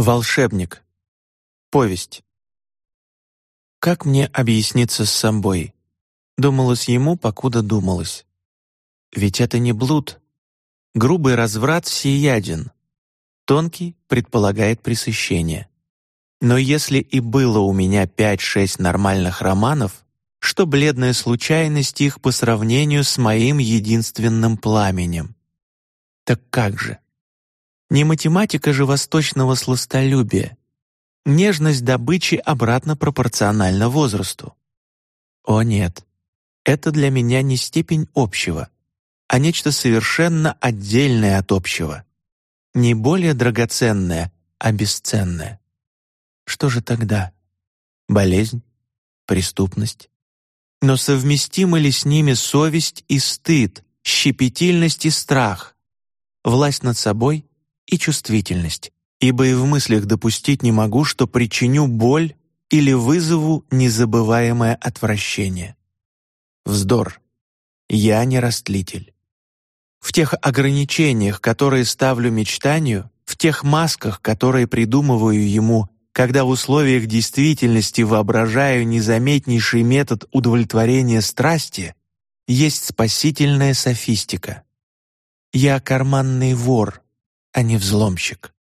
Волшебник. Повесть. Как мне объясниться с собой? Думалось ему, покуда думалось. Ведь это не блуд. Грубый разврат всеяден. Тонкий предполагает пресыщение. Но если и было у меня пять-шесть нормальных романов, что бледная случайность их по сравнению с моим единственным пламенем? Так как же? Не математика же восточного сластолюбия. Нежность добычи обратно пропорциональна возрасту. О нет, это для меня не степень общего, а нечто совершенно отдельное от общего. Не более драгоценное, а бесценное. Что же тогда? Болезнь? Преступность? Но совместимы ли с ними совесть и стыд, щепетильность и страх, власть над собой и чувствительность, ибо и в мыслях допустить не могу, что причиню боль или вызову незабываемое отвращение. Вздор. Я не растлитель. В тех ограничениях, которые ставлю мечтанию, в тех масках, которые придумываю ему, когда в условиях действительности воображаю незаметнейший метод удовлетворения страсти, есть спасительная софистика. Я карманный вор, а не взломщик.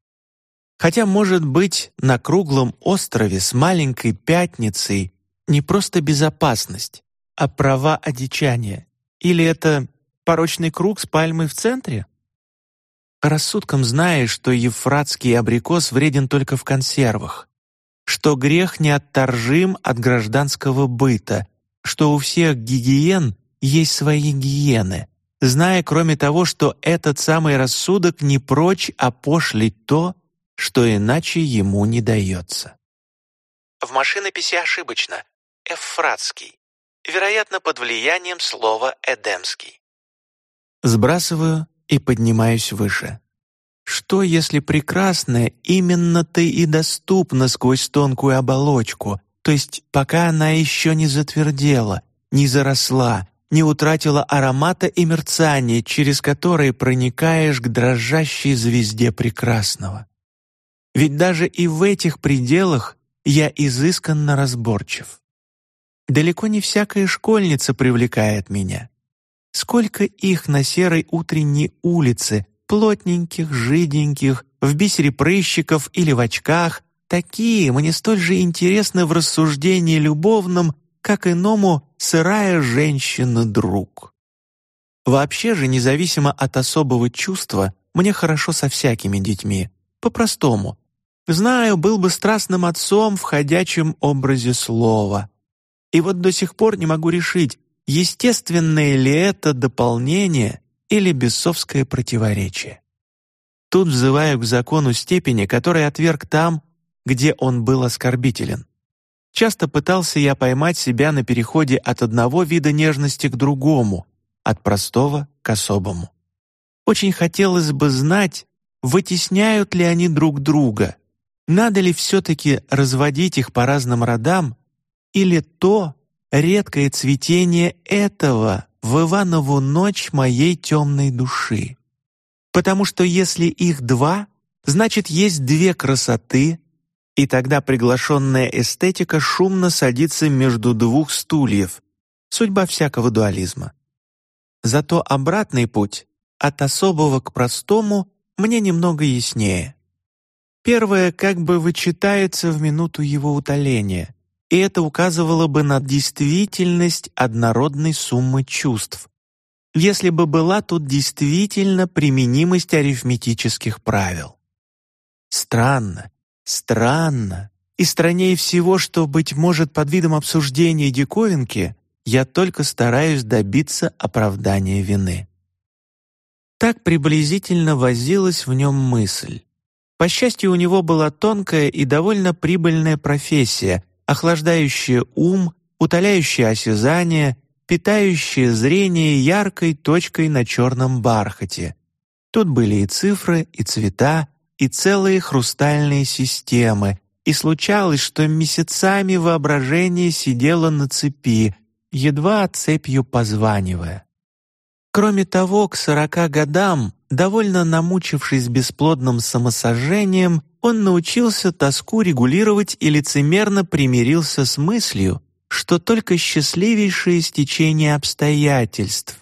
Хотя, может быть, на круглом острове с маленькой пятницей не просто безопасность, а права одичания. Или это порочный круг с пальмой в центре? Рассудком знаешь, что евфратский абрикос вреден только в консервах, что грех неотторжим от гражданского быта, что у всех гигиен есть свои гиены, зная, кроме того, что этот самый рассудок не прочь опошлить то, что иначе ему не дается. В машинописи ошибочно. Эфратский. Вероятно, под влиянием слова «эдемский». Сбрасываю и поднимаюсь выше. Что, если прекрасное именно-то и доступно сквозь тонкую оболочку, то есть пока она еще не затвердела, не заросла, не утратила аромата и мерцания, через которые проникаешь к дрожащей звезде прекрасного. Ведь даже и в этих пределах я изысканно разборчив. Далеко не всякая школьница привлекает меня. Сколько их на серой утренней улице, плотненьких, жиденьких, в бисере прыщиков или в очках, такие мне столь же интересны в рассуждении любовном, как иному сырая женщина-друг. Вообще же, независимо от особого чувства, мне хорошо со всякими детьми, по-простому. Знаю, был бы страстным отцом в ходячем образе слова. И вот до сих пор не могу решить, естественное ли это дополнение или бесовское противоречие. Тут взываю к закону степени, который отверг там, где он был оскорбителен. Часто пытался я поймать себя на переходе от одного вида нежности к другому, от простого к особому. Очень хотелось бы знать, вытесняют ли они друг друга, надо ли все-таки разводить их по разным родам, или то редкое цветение этого в Иванову ночь моей темной души. Потому что если их два, значит есть две красоты, и тогда приглашенная эстетика шумно садится между двух стульев. Судьба всякого дуализма. Зато обратный путь от особого к простому мне немного яснее. Первое как бы вычитается в минуту его утоления, и это указывало бы на действительность однородной суммы чувств, если бы была тут действительно применимость арифметических правил. Странно, Странно. И страннее всего, что, быть может, под видом обсуждения диковинки, я только стараюсь добиться оправдания вины. Так приблизительно возилась в нем мысль. По счастью, у него была тонкая и довольно прибыльная профессия, охлаждающая ум, утоляющая осязание, питающая зрение яркой точкой на черном бархате. Тут были и цифры, и цвета, и целые хрустальные системы, и случалось, что месяцами воображение сидело на цепи, едва цепью позванивая. Кроме того, к сорока годам, довольно намучившись бесплодным самосожжением, он научился тоску регулировать и лицемерно примирился с мыслью, что только счастливейшее стечение обстоятельств,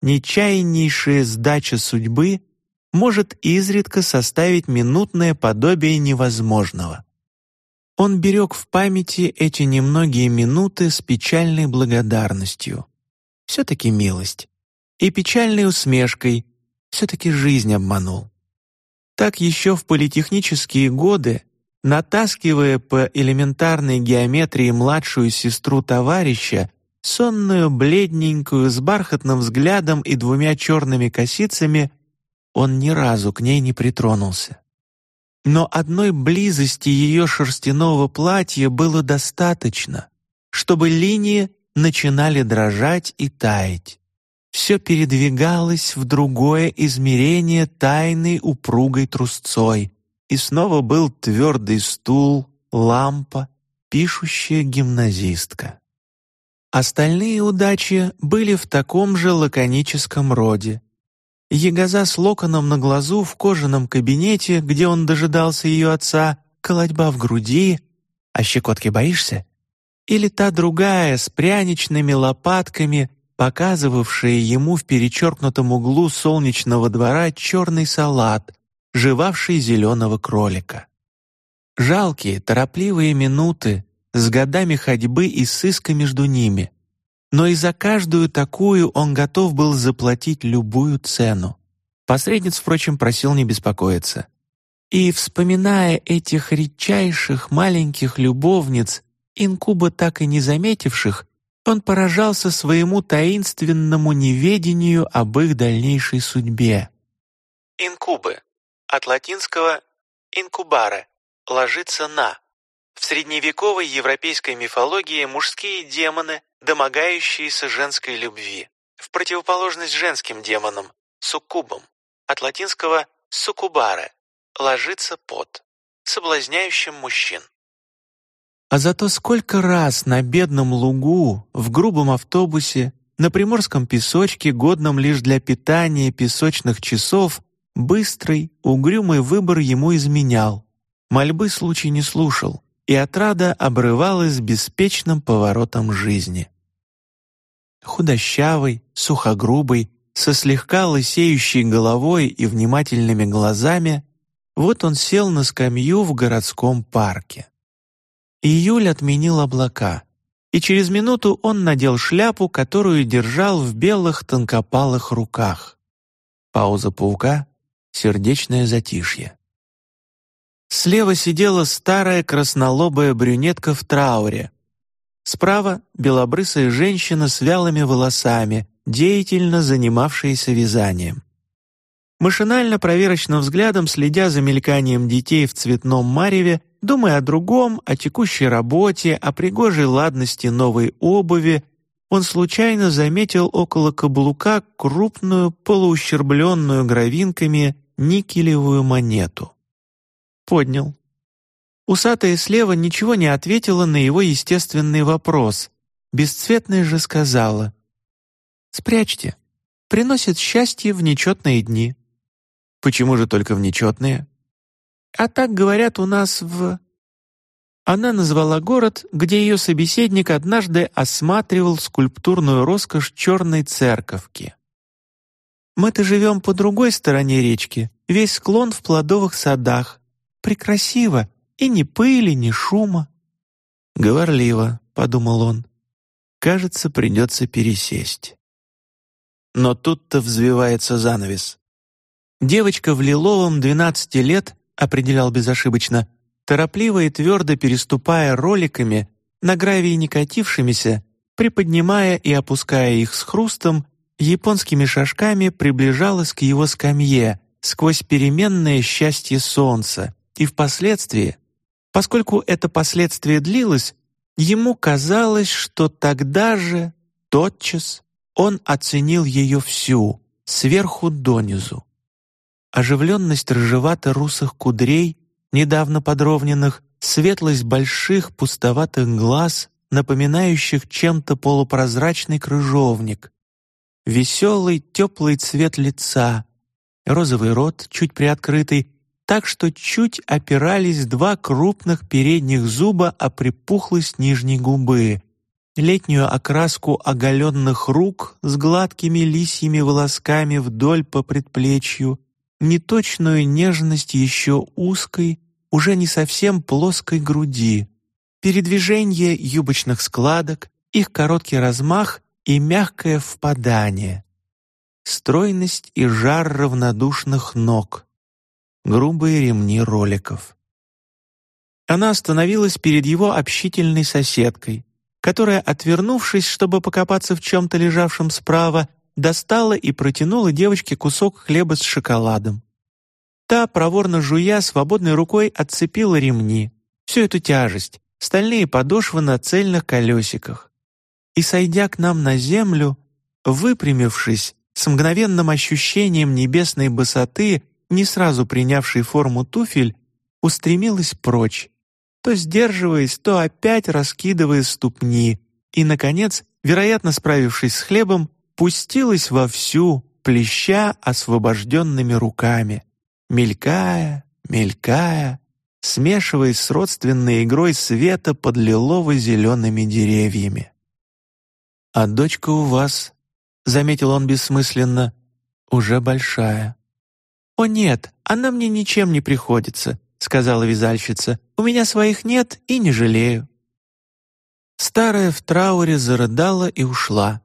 нечаяннейшая сдача судьбы может изредка составить минутное подобие невозможного. Он берег в памяти эти немногие минуты с печальной благодарностью. Все-таки милость. И печальной усмешкой. Все-таки жизнь обманул. Так еще в политехнические годы, натаскивая по элементарной геометрии младшую сестру товарища, сонную, бледненькую, с бархатным взглядом и двумя черными косицами, он ни разу к ней не притронулся. Но одной близости ее шерстяного платья было достаточно, чтобы линии начинали дрожать и таять. Все передвигалось в другое измерение тайной упругой трусцой, и снова был твердый стул, лампа, пишущая гимназистка. Остальные удачи были в таком же лаконическом роде, Ягоза с локоном на глазу в кожаном кабинете, где он дожидался ее отца, колотьба в груди. А щекотки боишься? Или та другая с пряничными лопатками, показывавшая ему в перечеркнутом углу солнечного двора черный салат, жевавший зеленого кролика. Жалкие, торопливые минуты с годами ходьбы и сыска между ними — но и за каждую такую он готов был заплатить любую цену. Посредниц, впрочем, просил не беспокоиться. И, вспоминая этих редчайших маленьких любовниц, инкуба так и не заметивших, он поражался своему таинственному неведению об их дальнейшей судьбе. Инкубы. От латинского «инкубаре» — «ложиться на». В средневековой европейской мифологии мужские демоны, домогающиеся женской любви, в противоположность женским демонам, суккубам, от латинского «суккубаре» — «ложиться под», соблазняющим мужчин. А зато сколько раз на бедном лугу, в грубом автобусе, на приморском песочке, годном лишь для питания песочных часов, быстрый, угрюмый выбор ему изменял. Мольбы случай не слушал, и отрада обрывалась беспечным поворотом жизни. Худощавый, сухогрубый, со слегка лысеющей головой и внимательными глазами, вот он сел на скамью в городском парке. Июль отменил облака, и через минуту он надел шляпу, которую держал в белых тонкопалых руках. Пауза паука, сердечное затишье. Слева сидела старая краснолобая брюнетка в трауре. Справа — белобрысая женщина с вялыми волосами, деятельно занимавшаяся вязанием. Машинально проверочным взглядом, следя за мельканием детей в цветном мареве, думая о другом, о текущей работе, о пригожей ладности новой обуви, он случайно заметил около каблука крупную, полуущербленную гравинками никелевую монету поднял. Усатая слева ничего не ответила на его естественный вопрос. Бесцветная же сказала. «Спрячьте. Приносит счастье в нечетные дни». «Почему же только в нечетные?» «А так говорят у нас в...» Она назвала город, где ее собеседник однажды осматривал скульптурную роскошь черной церковки. «Мы-то живем по другой стороне речки, весь склон в плодовых садах, прекрасиво, и ни пыли, ни шума». «Говорливо», — подумал он. «Кажется, придется пересесть». Но тут-то взвивается занавес. Девочка в лиловом двенадцати лет, определял безошибочно, торопливо и твердо переступая роликами, на гравии не катившимися, приподнимая и опуская их с хрустом, японскими шажками приближалась к его скамье сквозь переменное счастье солнца, и впоследствии, поскольку это последствие длилось, ему казалось, что тогда же, тотчас, он оценил ее всю, сверху донизу. Оживленность рыжевато-русых кудрей, недавно подровненных, светлость больших пустоватых глаз, напоминающих чем-то полупрозрачный крыжовник, веселый теплый цвет лица, розовый рот, чуть приоткрытый, так что чуть опирались два крупных передних зуба о припухлость нижней губы, летнюю окраску оголенных рук с гладкими лисьими волосками вдоль по предплечью, неточную нежность еще узкой, уже не совсем плоской груди, передвижение юбочных складок, их короткий размах и мягкое впадание, стройность и жар равнодушных ног, грубые ремни роликов. Она остановилась перед его общительной соседкой, которая, отвернувшись, чтобы покопаться в чем-то лежавшем справа, достала и протянула девочке кусок хлеба с шоколадом. Та, проворно жуя, свободной рукой отцепила ремни, всю эту тяжесть, стальные подошвы на цельных колесиках. И, сойдя к нам на землю, выпрямившись, с мгновенным ощущением небесной высоты, не сразу принявшей форму туфель, устремилась прочь, то сдерживаясь, то опять раскидывая ступни, и, наконец, вероятно, справившись с хлебом, пустилась вовсю, плеща освобожденными руками, мелькая, мелькая, смешиваясь с родственной игрой света под лилово-зелеными деревьями. «А дочка у вас», — заметил он бессмысленно, — «уже большая». «О нет, она мне ничем не приходится», — сказала вязальщица. «У меня своих нет и не жалею». Старая в трауре зарыдала и ушла.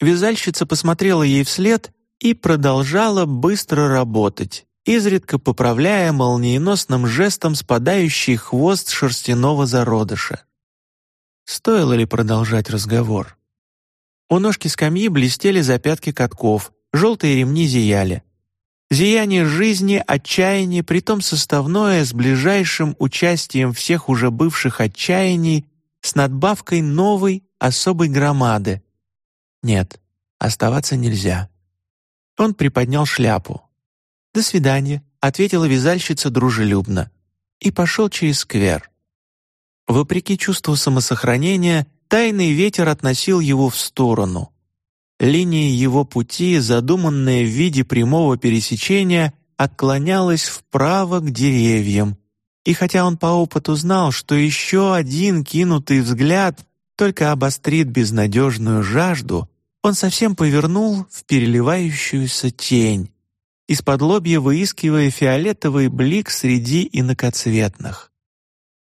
Вязальщица посмотрела ей вслед и продолжала быстро работать, изредка поправляя молниеносным жестом спадающий хвост шерстяного зародыша. Стоило ли продолжать разговор? У ножки скамьи блестели запятки катков, желтые ремни зияли. Зияние жизни, отчаяние, притом составное, с ближайшим участием всех уже бывших отчаяний, с надбавкой новой, особой громады. Нет, оставаться нельзя. Он приподнял шляпу. «До свидания», — ответила вязальщица дружелюбно, и пошел через сквер. Вопреки чувству самосохранения, тайный ветер относил его в сторону — Линия его пути, задуманная в виде прямого пересечения, отклонялась вправо к деревьям. И хотя он по опыту знал, что еще один кинутый взгляд только обострит безнадежную жажду, он совсем повернул в переливающуюся тень, из-под лобья выискивая фиолетовый блик среди инокоцветных.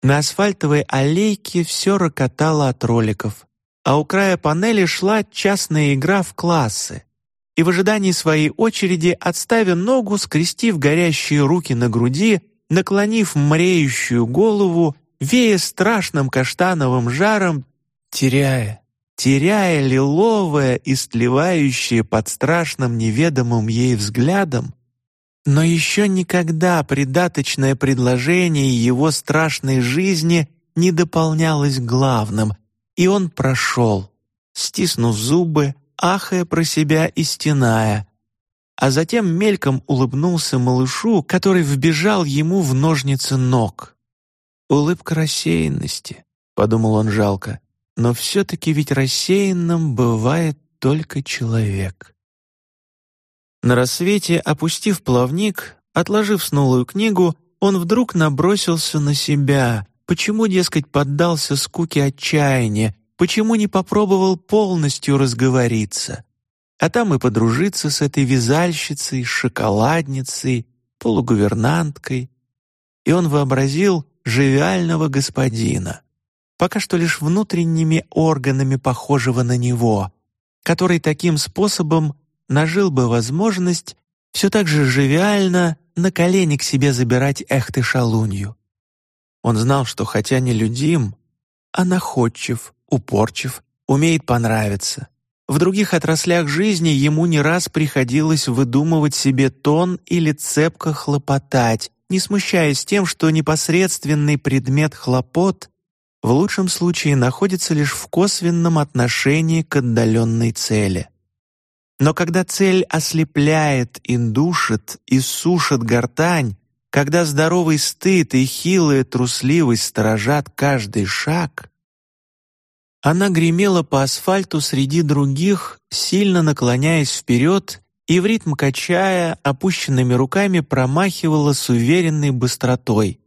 На асфальтовой аллейке все рокотало от роликов а у края панели шла частная игра в классы. И в ожидании своей очереди, отставив ногу, скрестив горящие руки на груди, наклонив мреющую голову, вея страшным каштановым жаром, теряя, теряя лиловое и стлевающее под страшным неведомым ей взглядом, но еще никогда придаточное предложение его страшной жизни не дополнялось главным, и он прошел, стиснув зубы, ахая про себя и стеная, а затем мельком улыбнулся малышу, который вбежал ему в ножницы ног. «Улыбка рассеянности», — подумал он жалко, «но все-таки ведь рассеянным бывает только человек». На рассвете, опустив плавник, отложив снулую книгу, он вдруг набросился на себя, Почему, дескать, поддался скуке отчаяния? Почему не попробовал полностью разговориться? А там и подружиться с этой вязальщицей, шоколадницей, полугувернанткой. И он вообразил живиального господина, пока что лишь внутренними органами похожего на него, который таким способом нажил бы возможность все так же живиально на колени к себе забирать эхты шалунью. Он знал, что хотя не людим, а находчив, упорчив, умеет понравиться. В других отраслях жизни ему не раз приходилось выдумывать себе тон или цепко хлопотать, не смущаясь тем, что непосредственный предмет хлопот в лучшем случае находится лишь в косвенном отношении к отдаленной цели. Но когда цель ослепляет и душит, и сушит гортань, когда здоровый стыд и хилая трусливость сторожат каждый шаг, она гремела по асфальту среди других, сильно наклоняясь вперед и в ритм качая, опущенными руками промахивала с уверенной быстротой,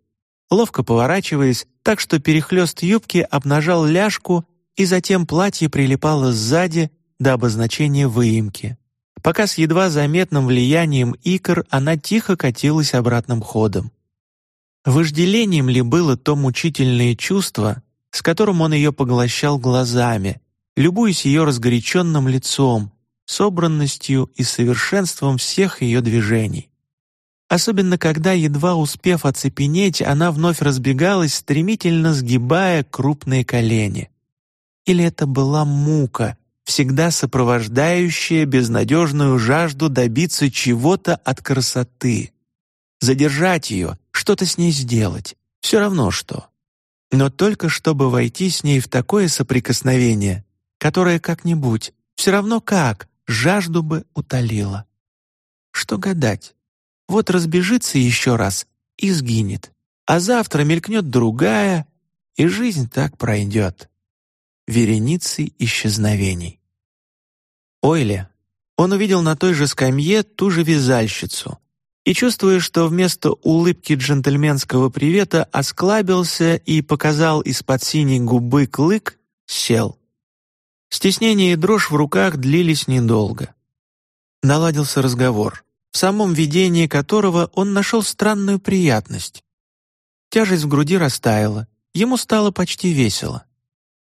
ловко поворачиваясь так, что перехлёст юбки обнажал ляжку, и затем платье прилипало сзади до обозначения выемки. Пока с едва заметным влиянием икр она тихо катилась обратным ходом. Вожделением ли было то мучительное чувство, с которым он ее поглощал глазами, любуясь ее разгоряченным лицом, собранностью и совершенством всех ее движений. Особенно когда, едва успев оцепенеть, она вновь разбегалась, стремительно сгибая крупные колени. Или это была мука, всегда сопровождающая безнадежную жажду добиться чего-то от красоты. Задержать ее, что-то с ней сделать, все равно что. Но только чтобы войти с ней в такое соприкосновение, которое как-нибудь, все равно как, жажду бы утолило. Что гадать? Вот разбежится еще раз и сгинет, а завтра мелькнет другая, и жизнь так пройдет. Вереницей исчезновений. Ойле он увидел на той же скамье ту же вязальщицу и, чувствуя, что вместо улыбки джентльменского привета осклабился и показал из-под синей губы клык, сел. Стеснение и дрожь в руках длились недолго. Наладился разговор, в самом видении которого он нашел странную приятность. Тяжесть в груди растаяла, ему стало почти весело.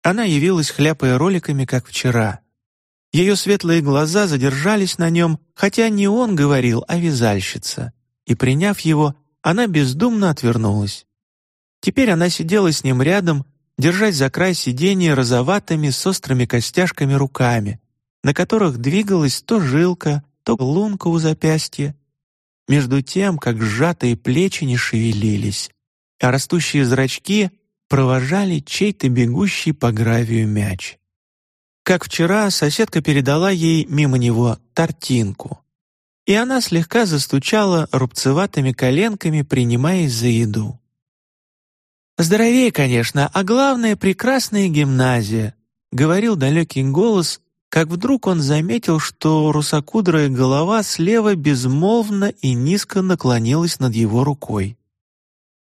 Она явилась, хляпая роликами, как вчера. Ее светлые глаза задержались на нем, хотя не он говорил, а вязальщица, и, приняв его, она бездумно отвернулась. Теперь она сидела с ним рядом, держась за край сиденья розоватыми с острыми костяшками руками, на которых двигалась то жилка, то лунка у запястья, между тем, как сжатые плечи не шевелились, а растущие зрачки провожали чей-то бегущий по гравию мяч. Как вчера соседка передала ей мимо него тортинку, и она слегка застучала рубцеватыми коленками, принимаясь за еду. «Здоровее, конечно, а главное — прекрасная гимназия», — говорил далекий голос, как вдруг он заметил, что русокудрая голова слева безмолвно и низко наклонилась над его рукой.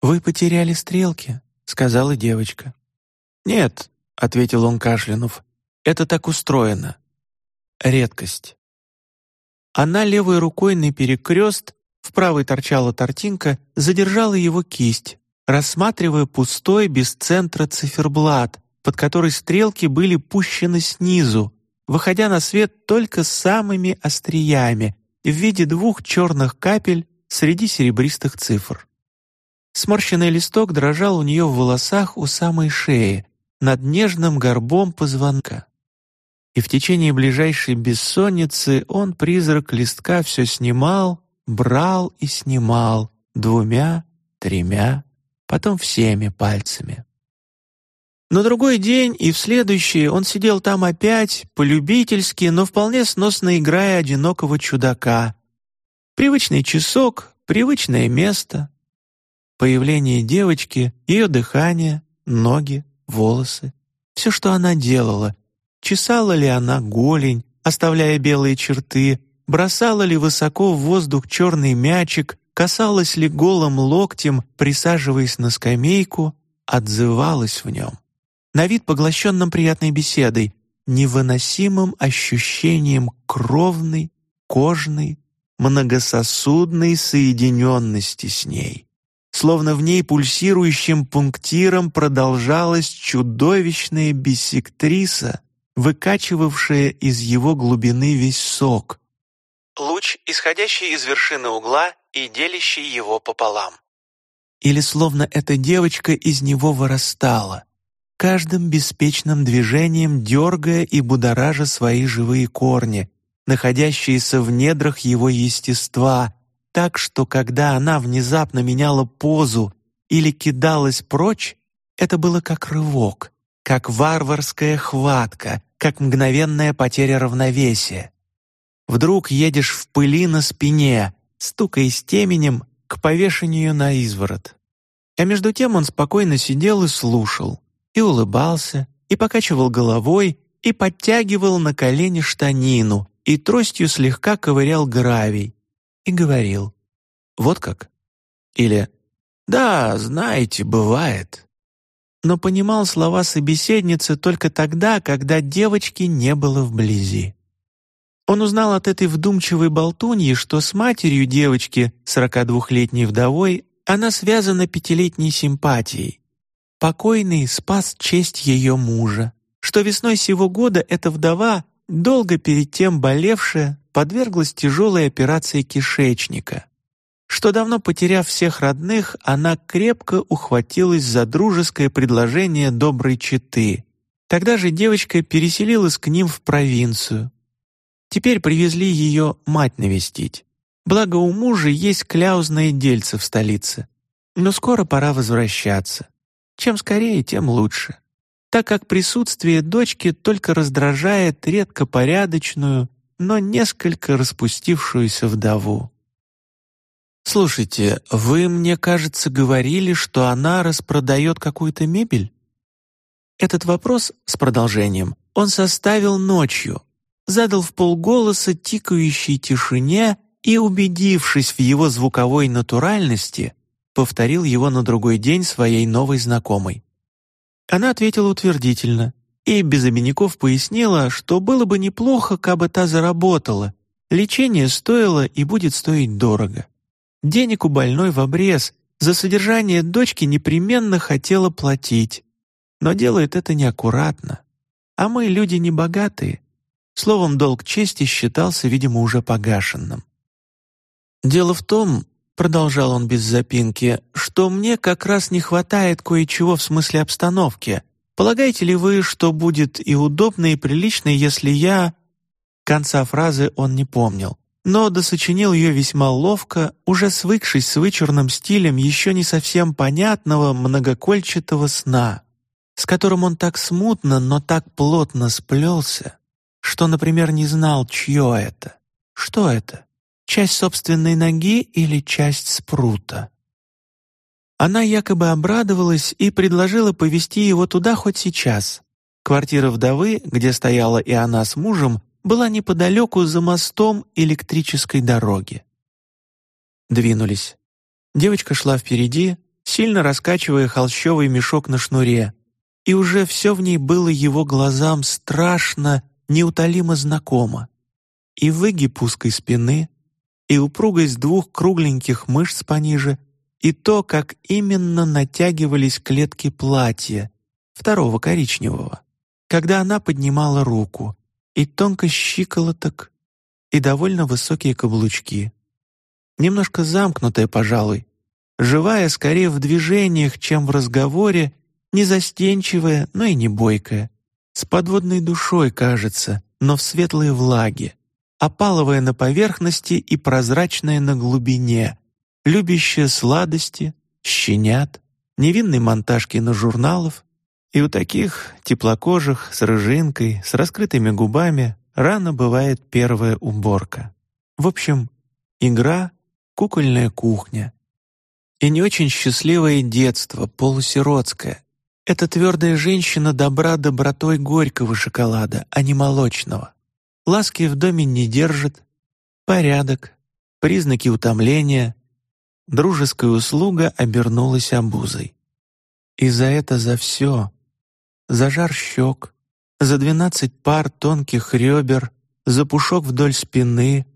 «Вы потеряли стрелки», — сказала девочка. «Нет», — ответил он, кашлянув, — «это так устроено. Редкость». Она левой рукой на перекрест, в правой торчала тортинка, задержала его кисть, рассматривая пустой без центра циферблат, под который стрелки были пущены снизу, выходя на свет только самыми остриями в виде двух черных капель среди серебристых цифр. Сморщенный листок дрожал у нее в волосах у самой шеи, над нежным горбом позвонка. И в течение ближайшей бессонницы он, призрак листка, все снимал, брал и снимал двумя, тремя, потом всеми пальцами. На другой день и в следующий он сидел там опять, полюбительски, но вполне сносно играя одинокого чудака. Привычный часок, привычное место. Появление девочки, ее дыхание, ноги, волосы. Все, что она делала. Чесала ли она голень, оставляя белые черты, бросала ли высоко в воздух черный мячик, касалась ли голым локтем, присаживаясь на скамейку, отзывалась в нем. На вид поглощенным приятной беседой, невыносимым ощущением кровной, кожной, многососудной соединенности с ней. Словно в ней пульсирующим пунктиром продолжалась чудовищная биссектриса, выкачивавшая из его глубины весь сок. Луч, исходящий из вершины угла и делящий его пополам. Или словно эта девочка из него вырастала, каждым беспечным движением дергая и будоража свои живые корни, находящиеся в недрах его естества, так что когда она внезапно меняла позу или кидалась прочь, это было как рывок, как варварская хватка, как мгновенная потеря равновесия. Вдруг едешь в пыли на спине, стукая с теменем к повешению на изворот. А между тем он спокойно сидел и слушал, и улыбался, и покачивал головой, и подтягивал на колени штанину, и тростью слегка ковырял гравий и говорил «Вот как?» или «Да, знаете, бывает». Но понимал слова собеседницы только тогда, когда девочки не было вблизи. Он узнал от этой вдумчивой болтуньи, что с матерью девочки, 42-летней вдовой, она связана пятилетней симпатией. Покойный спас честь ее мужа, что весной сего года эта вдова, долго перед тем болевшая, подверглась тяжелой операции кишечника, что давно потеряв всех родных, она крепко ухватилась за дружеское предложение доброй четы. Тогда же девочка переселилась к ним в провинцию. Теперь привезли ее мать навестить. Благо у мужа есть кляузное дельце в столице. Но скоро пора возвращаться. Чем скорее, тем лучше. Так как присутствие дочки только раздражает редко порядочную, но несколько распустившуюся вдову. «Слушайте, вы, мне кажется, говорили, что она распродает какую-то мебель?» Этот вопрос с продолжением он составил ночью, задал в полголоса тикающей тишине и, убедившись в его звуковой натуральности, повторил его на другой день своей новой знакомой. Она ответила утвердительно и без обиняков пояснила, что было бы неплохо, кабы та заработала. Лечение стоило и будет стоить дорого. Денег у больной в обрез, за содержание дочки непременно хотела платить, но делает это неаккуратно. А мы люди небогатые. Словом, долг чести считался, видимо, уже погашенным. «Дело в том, — продолжал он без запинки, — что мне как раз не хватает кое-чего в смысле обстановки. Полагаете ли вы, что будет и удобно, и прилично, если я...» Конца фразы он не помнил но досочинил ее весьма ловко, уже свыкшись с вычурным стилем еще не совсем понятного многокольчатого сна, с которым он так смутно, но так плотно сплелся, что, например, не знал, чье это, что это, часть собственной ноги или часть спрута. Она якобы обрадовалась и предложила повести его туда хоть сейчас. Квартира вдовы, где стояла и она с мужем, была неподалеку за мостом электрической дороги. Двинулись. Девочка шла впереди, сильно раскачивая холщовый мешок на шнуре, и уже все в ней было его глазам страшно, неутолимо знакомо. И выгиб узкой спины, и упругость двух кругленьких мышц пониже, и то, как именно натягивались клетки платья, второго коричневого, когда она поднимала руку, и тонко щиколоток, и довольно высокие каблучки. Немножко замкнутая, пожалуй, живая скорее в движениях, чем в разговоре, не застенчивая, но и не бойкая, с подводной душой, кажется, но в светлой влаге, опаловая на поверхности и прозрачная на глубине, любящая сладости, щенят, невинной на журналов, и у таких теплокожих, с рыжинкой, с раскрытыми губами, рано бывает первая уборка. В общем, игра, кукольная кухня. И не очень счастливое детство, полусиротское. Это твердая женщина добра добротой горького шоколада, а не молочного. Ласки в доме не держит, порядок, признаки утомления, дружеская услуга обернулась обузой. И за это за все за жар щек, за двенадцать пар тонких ребер, за пушок вдоль спины,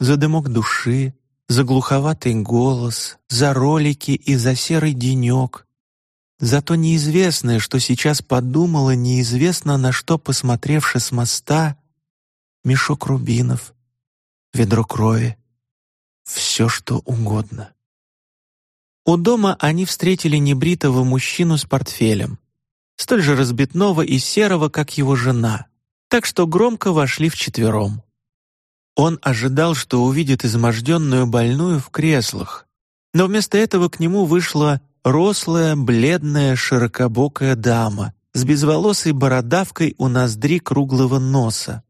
за дымок души, за глуховатый голос, за ролики и за серый денек, за то неизвестное, что сейчас подумала, неизвестно на что, посмотревши с моста, мешок рубинов, ведро крови, все что угодно. У дома они встретили небритого мужчину с портфелем столь же разбитного и серого, как его жена, так что громко вошли вчетвером. Он ожидал, что увидит изможденную больную в креслах, но вместо этого к нему вышла рослая, бледная, широкобокая дама с безволосой бородавкой у ноздри круглого носа.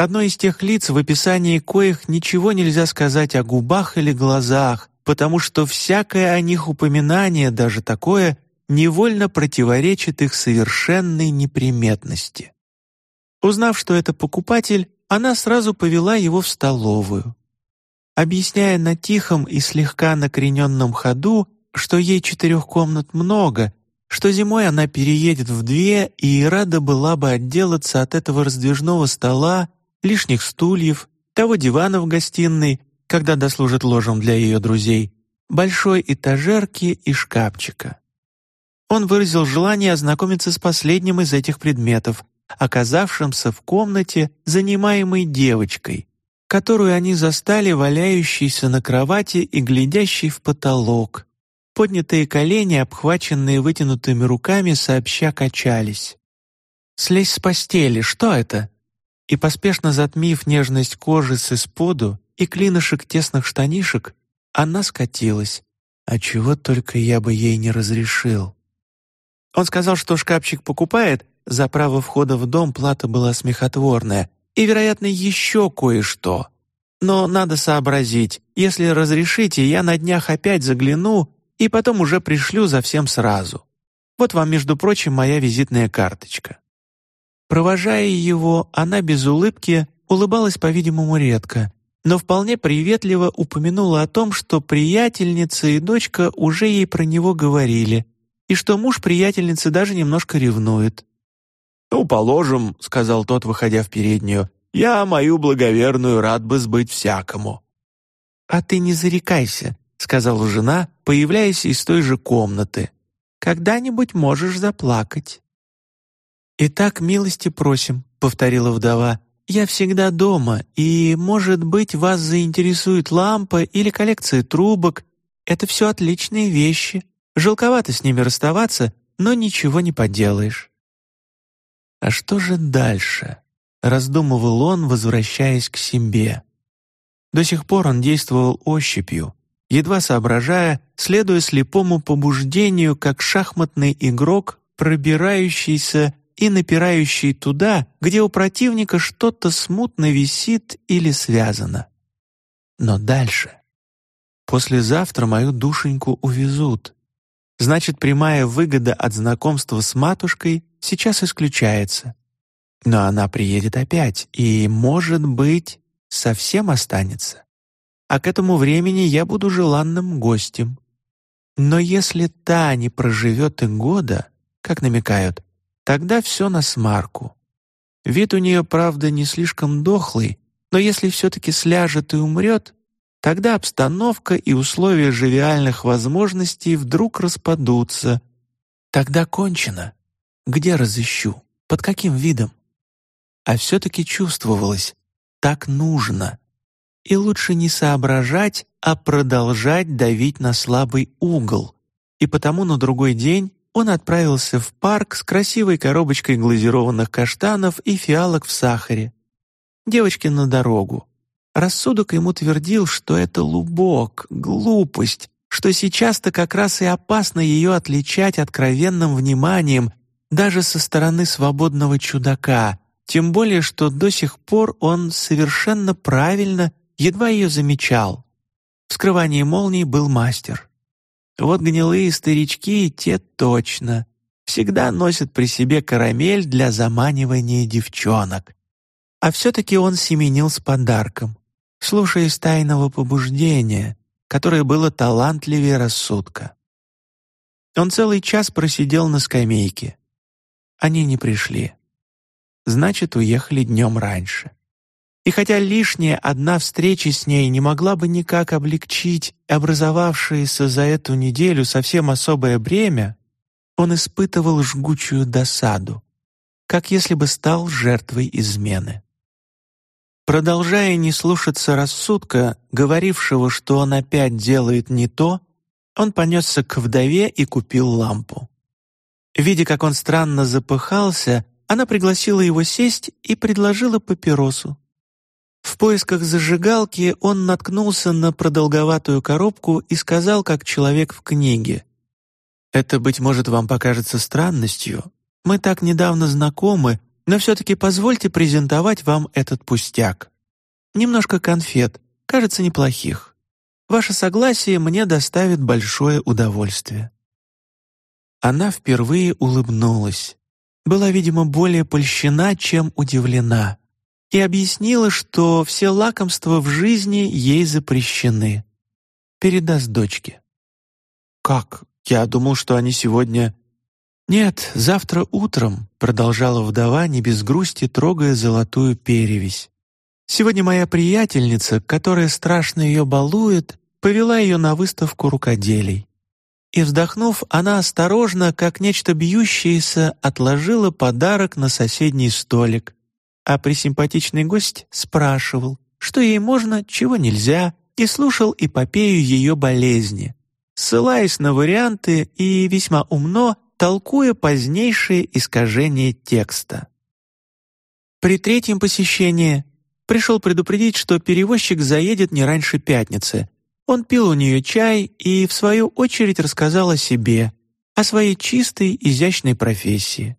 Одно из тех лиц, в описании коих ничего нельзя сказать о губах или глазах, потому что всякое о них упоминание, даже такое, невольно противоречит их совершенной неприметности. Узнав, что это покупатель, она сразу повела его в столовую. Объясняя на тихом и слегка накрененном ходу, что ей четырех комнат много, что зимой она переедет в две и рада была бы отделаться от этого раздвижного стола, лишних стульев, того дивана в гостиной, когда дослужит ложем для ее друзей, большой этажерки и шкафчика. Он выразил желание ознакомиться с последним из этих предметов, оказавшимся в комнате, занимаемой девочкой, которую они застали валяющейся на кровати и глядящей в потолок. Поднятые колени, обхваченные вытянутыми руками, сообща качались. «Слезь с постели, что это?» И поспешно затмив нежность кожи с исподу и клинышек тесных штанишек, она скатилась. А чего только я бы ей не разрешил. Он сказал, что шкафчик покупает, за право входа в дом плата была смехотворная, и, вероятно, еще кое-что. Но надо сообразить, если разрешите, я на днях опять загляну и потом уже пришлю за всем сразу. Вот вам, между прочим, моя визитная карточка». Провожая его, она без улыбки улыбалась, по-видимому, редко, но вполне приветливо упомянула о том, что приятельница и дочка уже ей про него говорили, и что муж приятельницы даже немножко ревнует. «Ну, положим», — сказал тот, выходя в переднюю, «я мою благоверную рад бы сбыть всякому». «А ты не зарекайся», — сказала жена, появляясь из той же комнаты. «Когда-нибудь можешь заплакать». «Итак, милости просим», — повторила вдова, я всегда дома, и, может быть, вас заинтересует лампа или коллекция трубок. Это все отличные вещи. Жалковато с ними расставаться, но ничего не поделаешь». «А что же дальше?» — раздумывал он, возвращаясь к себе. До сих пор он действовал ощупью, едва соображая, следуя слепому побуждению, как шахматный игрок, пробирающийся и напирающий туда, где у противника что-то смутно висит или связано. Но дальше. Послезавтра мою душеньку увезут. Значит, прямая выгода от знакомства с матушкой сейчас исключается. Но она приедет опять и, может быть, совсем останется. А к этому времени я буду желанным гостем. Но если та не проживет и года, как намекают, Тогда все на смарку. Вид у нее, правда, не слишком дохлый, но если все-таки сляжет и умрет, тогда обстановка и условия живиальных возможностей вдруг распадутся. Тогда кончено. Где разыщу? Под каким видом? А все-таки чувствовалось, так нужно. И лучше не соображать, а продолжать давить на слабый угол. И потому на другой день он отправился в парк с красивой коробочкой глазированных каштанов и фиалок в сахаре. Девочке на дорогу. Рассудок ему твердил, что это лубок, глупость, что сейчас-то как раз и опасно ее отличать откровенным вниманием даже со стороны свободного чудака, тем более, что до сих пор он совершенно правильно едва ее замечал. В скрывании молний был мастер. Вот гнилые старички, те точно, всегда носят при себе карамель для заманивания девчонок. А все-таки он семенил с подарком, слушаясь тайного побуждения, которое было талантливее рассудка. Он целый час просидел на скамейке. Они не пришли. Значит, уехали днем раньше. И хотя лишняя одна встреча с ней не могла бы никак облегчить образовавшееся за эту неделю совсем особое бремя, он испытывал жгучую досаду, как если бы стал жертвой измены. Продолжая не слушаться рассудка, говорившего, что он опять делает не то, он понесся к вдове и купил лампу. Видя, как он странно запыхался, она пригласила его сесть и предложила папиросу. В поисках зажигалки он наткнулся на продолговатую коробку и сказал, как человек в книге. «Это, быть может, вам покажется странностью. Мы так недавно знакомы, но все-таки позвольте презентовать вам этот пустяк. Немножко конфет, кажется, неплохих. Ваше согласие мне доставит большое удовольствие». Она впервые улыбнулась. Была, видимо, более польщена, чем удивлена. И объяснила, что все лакомства в жизни ей запрещены. Передаст дочке. «Как? Я думал, что они сегодня...» «Нет, завтра утром», — продолжала вдова, не без грусти, трогая золотую перевесь. «Сегодня моя приятельница, которая страшно ее балует, повела ее на выставку рукоделий. И, вздохнув, она осторожно, как нечто бьющееся, отложила подарок на соседний столик. А присимпатичный гость спрашивал, что ей можно, чего нельзя, и слушал эпопею ее болезни, ссылаясь на варианты и весьма умно толкуя позднейшие искажения текста. При третьем посещении пришел предупредить, что перевозчик заедет не раньше пятницы. Он пил у нее чай и, в свою очередь, рассказал о себе, о своей чистой, изящной профессии.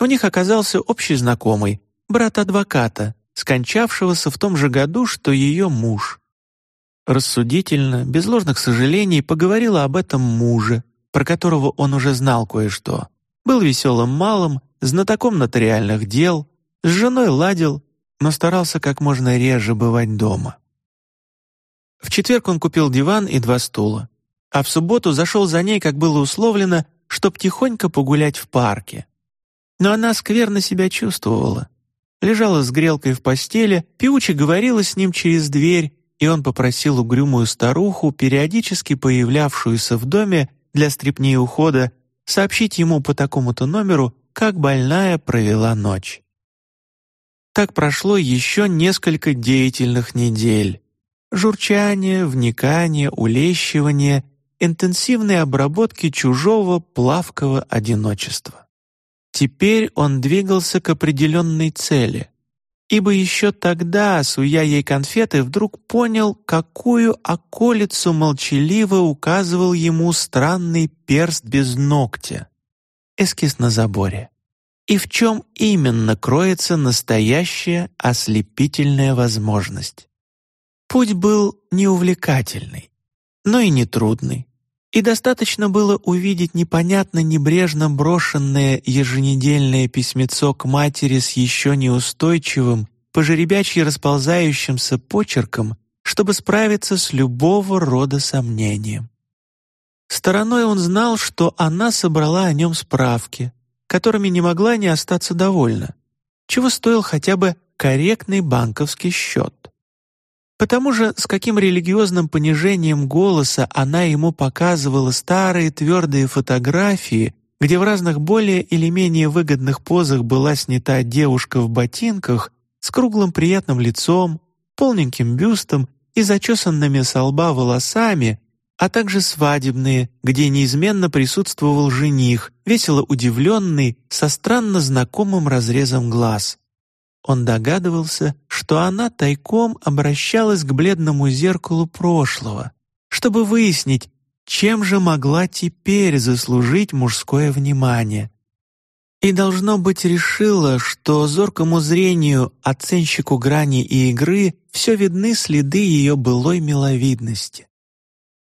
У них оказался общий знакомый, брат адвоката, скончавшегося в том же году, что ее муж. Рассудительно, без ложных сожалений, поговорила об этом муже, про которого он уже знал кое-что. Был веселым малым, знатоком нотариальных дел, с женой ладил, но старался как можно реже бывать дома. В четверг он купил диван и два стула, а в субботу зашел за ней, как было условлено, чтоб тихонько погулять в парке. Но она скверно себя чувствовала. Лежала с грелкой в постели, пиуче говорила с ним через дверь, и он попросил угрюмую старуху, периодически появлявшуюся в доме, для стрипни и ухода сообщить ему по такому-то номеру, как больная провела ночь. Так прошло еще несколько деятельных недель. Журчание, вникание, улещивание, интенсивные обработки чужого плавкого одиночества. Теперь он двигался к определенной цели ибо еще тогда, суя ей конфеты, вдруг понял, какую околицу молчаливо указывал ему странный перст без ногтя. Эскиз на заборе. И в чем именно кроется настоящая ослепительная возможность. Путь был неувлекательный, но и нетрудный и достаточно было увидеть непонятно небрежно брошенное еженедельное письмецо к матери с еще неустойчивым, пожеребячьи расползающимся почерком, чтобы справиться с любого рода сомнением. Стороной он знал, что она собрала о нем справки, которыми не могла не остаться довольна, чего стоил хотя бы корректный банковский счет. Потому же, с каким религиозным понижением голоса она ему показывала старые твердые фотографии, где в разных более или менее выгодных позах была снята девушка в ботинках с круглым приятным лицом, полненьким бюстом и зачесанными со лба волосами, а также свадебные, где неизменно присутствовал жених, весело удивленный, со странно знакомым разрезом глаз. Он догадывался, что она тайком обращалась к бледному зеркалу прошлого, чтобы выяснить, чем же могла теперь заслужить мужское внимание. И, должно быть, решила, что зоркому зрению, оценщику грани и игры все видны следы ее былой миловидности.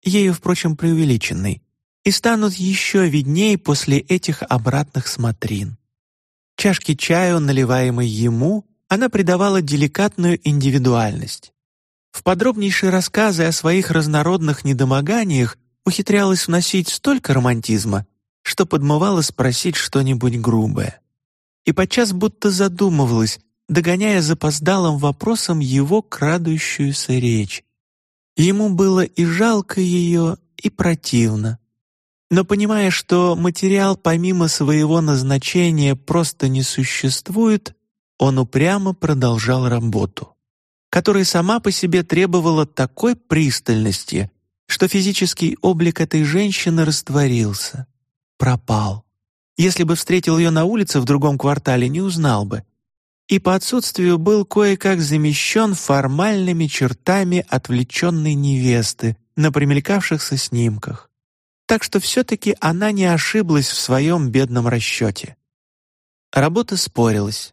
Ею, впрочем, преувеличенной, и станут еще видней после этих обратных смотрин. Чашки чаю, наливаемой ему, она придавала деликатную индивидуальность. В подробнейшие рассказы о своих разнородных недомоганиях ухитрялась вносить столько романтизма, что подмывала спросить что-нибудь грубое. И подчас будто задумывалась, догоняя запоздалым вопросом его крадущуюся речь. Ему было и жалко ее, и противно. Но понимая, что материал помимо своего назначения просто не существует, он упрямо продолжал работу, которая сама по себе требовала такой пристальности, что физический облик этой женщины растворился, пропал. Если бы встретил ее на улице в другом квартале, не узнал бы. И по отсутствию был кое-как замещен формальными чертами отвлеченной невесты на примелькавшихся снимках. Так что все-таки она не ошиблась в своем бедном расчете. Работа спорилась.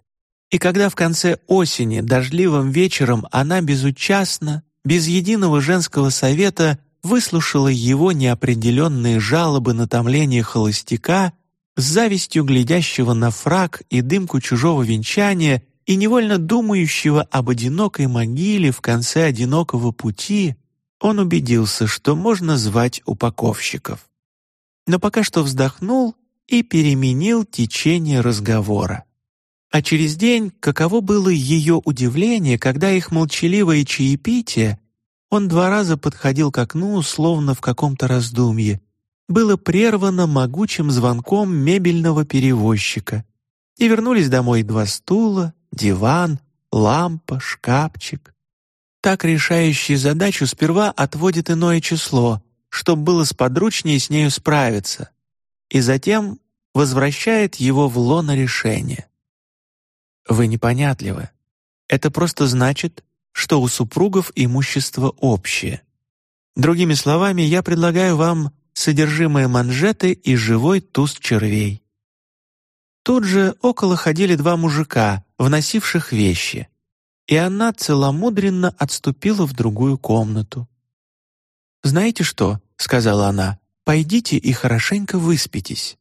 И когда в конце осени, дождливым вечером, она безучастно, без единого женского совета выслушала его неопределенные жалобы на томление холостяка, с завистью глядящего на фраг и дымку чужого венчания и невольно думающего об одинокой могиле в конце одинокого пути, он убедился, что можно звать упаковщиков. Но пока что вздохнул и переменил течение разговора. А через день, каково было ее удивление, когда их молчаливое чаепитие, он два раза подходил к окну, словно в каком-то раздумье, было прервано могучим звонком мебельного перевозчика. И вернулись домой два стула, диван, лампа, шкафчик. Так решающий задачу сперва отводит иное число, чтобы было сподручнее с нею справиться, и затем возвращает его в лоно решения. Вы непонятливы. Это просто значит, что у супругов имущество общее. Другими словами, я предлагаю вам содержимое манжеты и живой туз червей. Тут же около ходили два мужика, вносивших вещи, и она целомудренно отступила в другую комнату. «Знаете что?» — сказала она. «Пойдите и хорошенько выспитесь».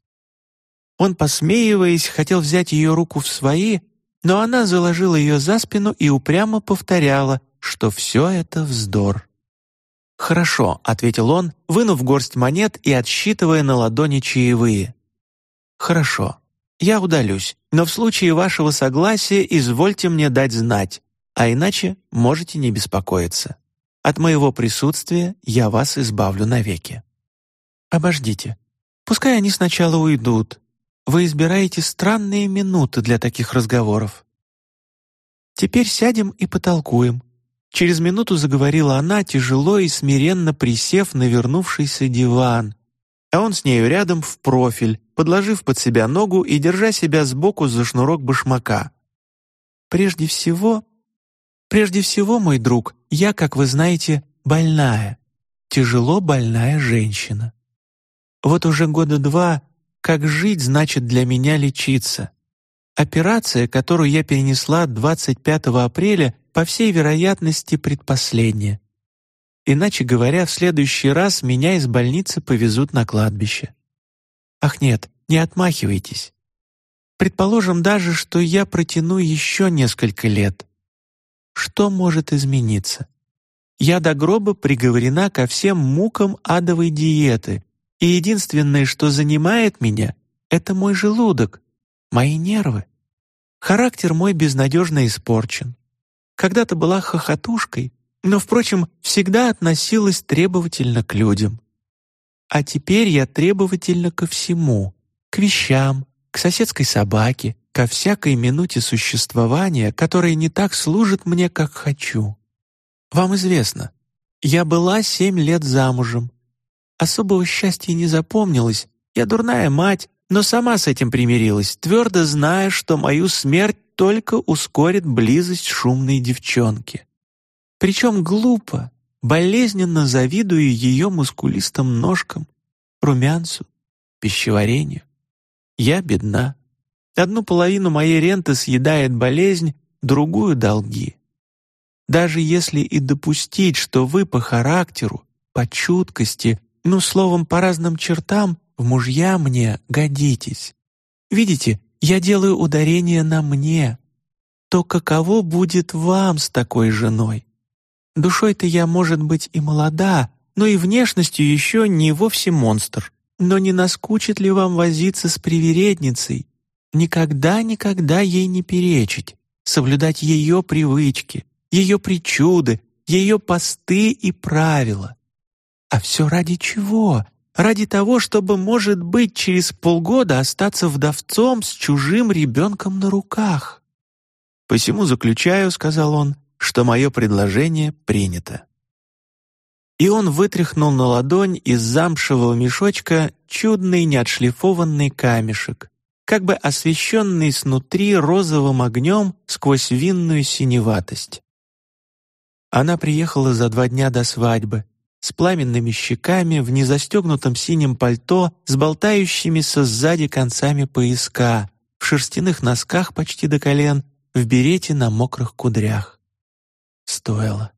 Он, посмеиваясь, хотел взять ее руку в свои, но она заложила ее за спину и упрямо повторяла, что все это вздор. «Хорошо», — ответил он, вынув горсть монет и отсчитывая на ладони чаевые. «Хорошо, я удалюсь, но в случае вашего согласия извольте мне дать знать, а иначе можете не беспокоиться. От моего присутствия я вас избавлю навеки». «Обождите. Пускай они сначала уйдут. Вы избираете странные минуты для таких разговоров». «Теперь сядем и потолкуем», Через минуту заговорила она, тяжело и смиренно присев на вернувшийся диван, а он с нею рядом в профиль, подложив под себя ногу и держа себя сбоку за шнурок башмака. «Прежде всего, прежде всего, мой друг, я, как вы знаете, больная, тяжело больная женщина. Вот уже года два, как жить значит для меня лечиться. Операция, которую я перенесла 25 апреля, по всей вероятности, предпоследняя. Иначе говоря, в следующий раз меня из больницы повезут на кладбище. Ах нет, не отмахивайтесь. Предположим даже, что я протяну еще несколько лет. Что может измениться? Я до гроба приговорена ко всем мукам адовой диеты, и единственное, что занимает меня, это мой желудок, мои нервы. Характер мой безнадежно испорчен. Когда-то была хохотушкой, но, впрочем, всегда относилась требовательно к людям. А теперь я требовательна ко всему, к вещам, к соседской собаке, ко всякой минуте существования, которая не так служит мне, как хочу. Вам известно, я была семь лет замужем. Особого счастья не запомнилось, я дурная мать, но сама с этим примирилась, твердо зная, что мою смерть только ускорит близость шумной девчонки. Причем глупо, болезненно завидую ее мускулистым ножкам, румянцу, пищеварению. Я бедна. Одну половину моей ренты съедает болезнь, другую — долги. Даже если и допустить, что вы по характеру, по чуткости, ну, словом, по разным чертам, в мужья мне годитесь. Видите, я делаю ударение на «мне», то каково будет вам с такой женой? Душой-то я, может быть, и молода, но и внешностью еще не вовсе монстр. Но не наскучит ли вам возиться с привередницей? Никогда-никогда ей не перечить, соблюдать ее привычки, ее причуды, ее посты и правила. А все ради чего? ради того, чтобы, может быть, через полгода остаться вдовцом с чужим ребенком на руках. «Посему заключаю», — сказал он, — «что мое предложение принято». И он вытряхнул на ладонь из замшевого мешочка чудный неотшлифованный камешек, как бы освещенный снутри розовым огнем сквозь винную синеватость. Она приехала за два дня до свадьбы, с пламенными щеками, в незастегнутом синем пальто, с болтающимися сзади концами пояска, в шерстяных носках почти до колен, в берете на мокрых кудрях. Стоило,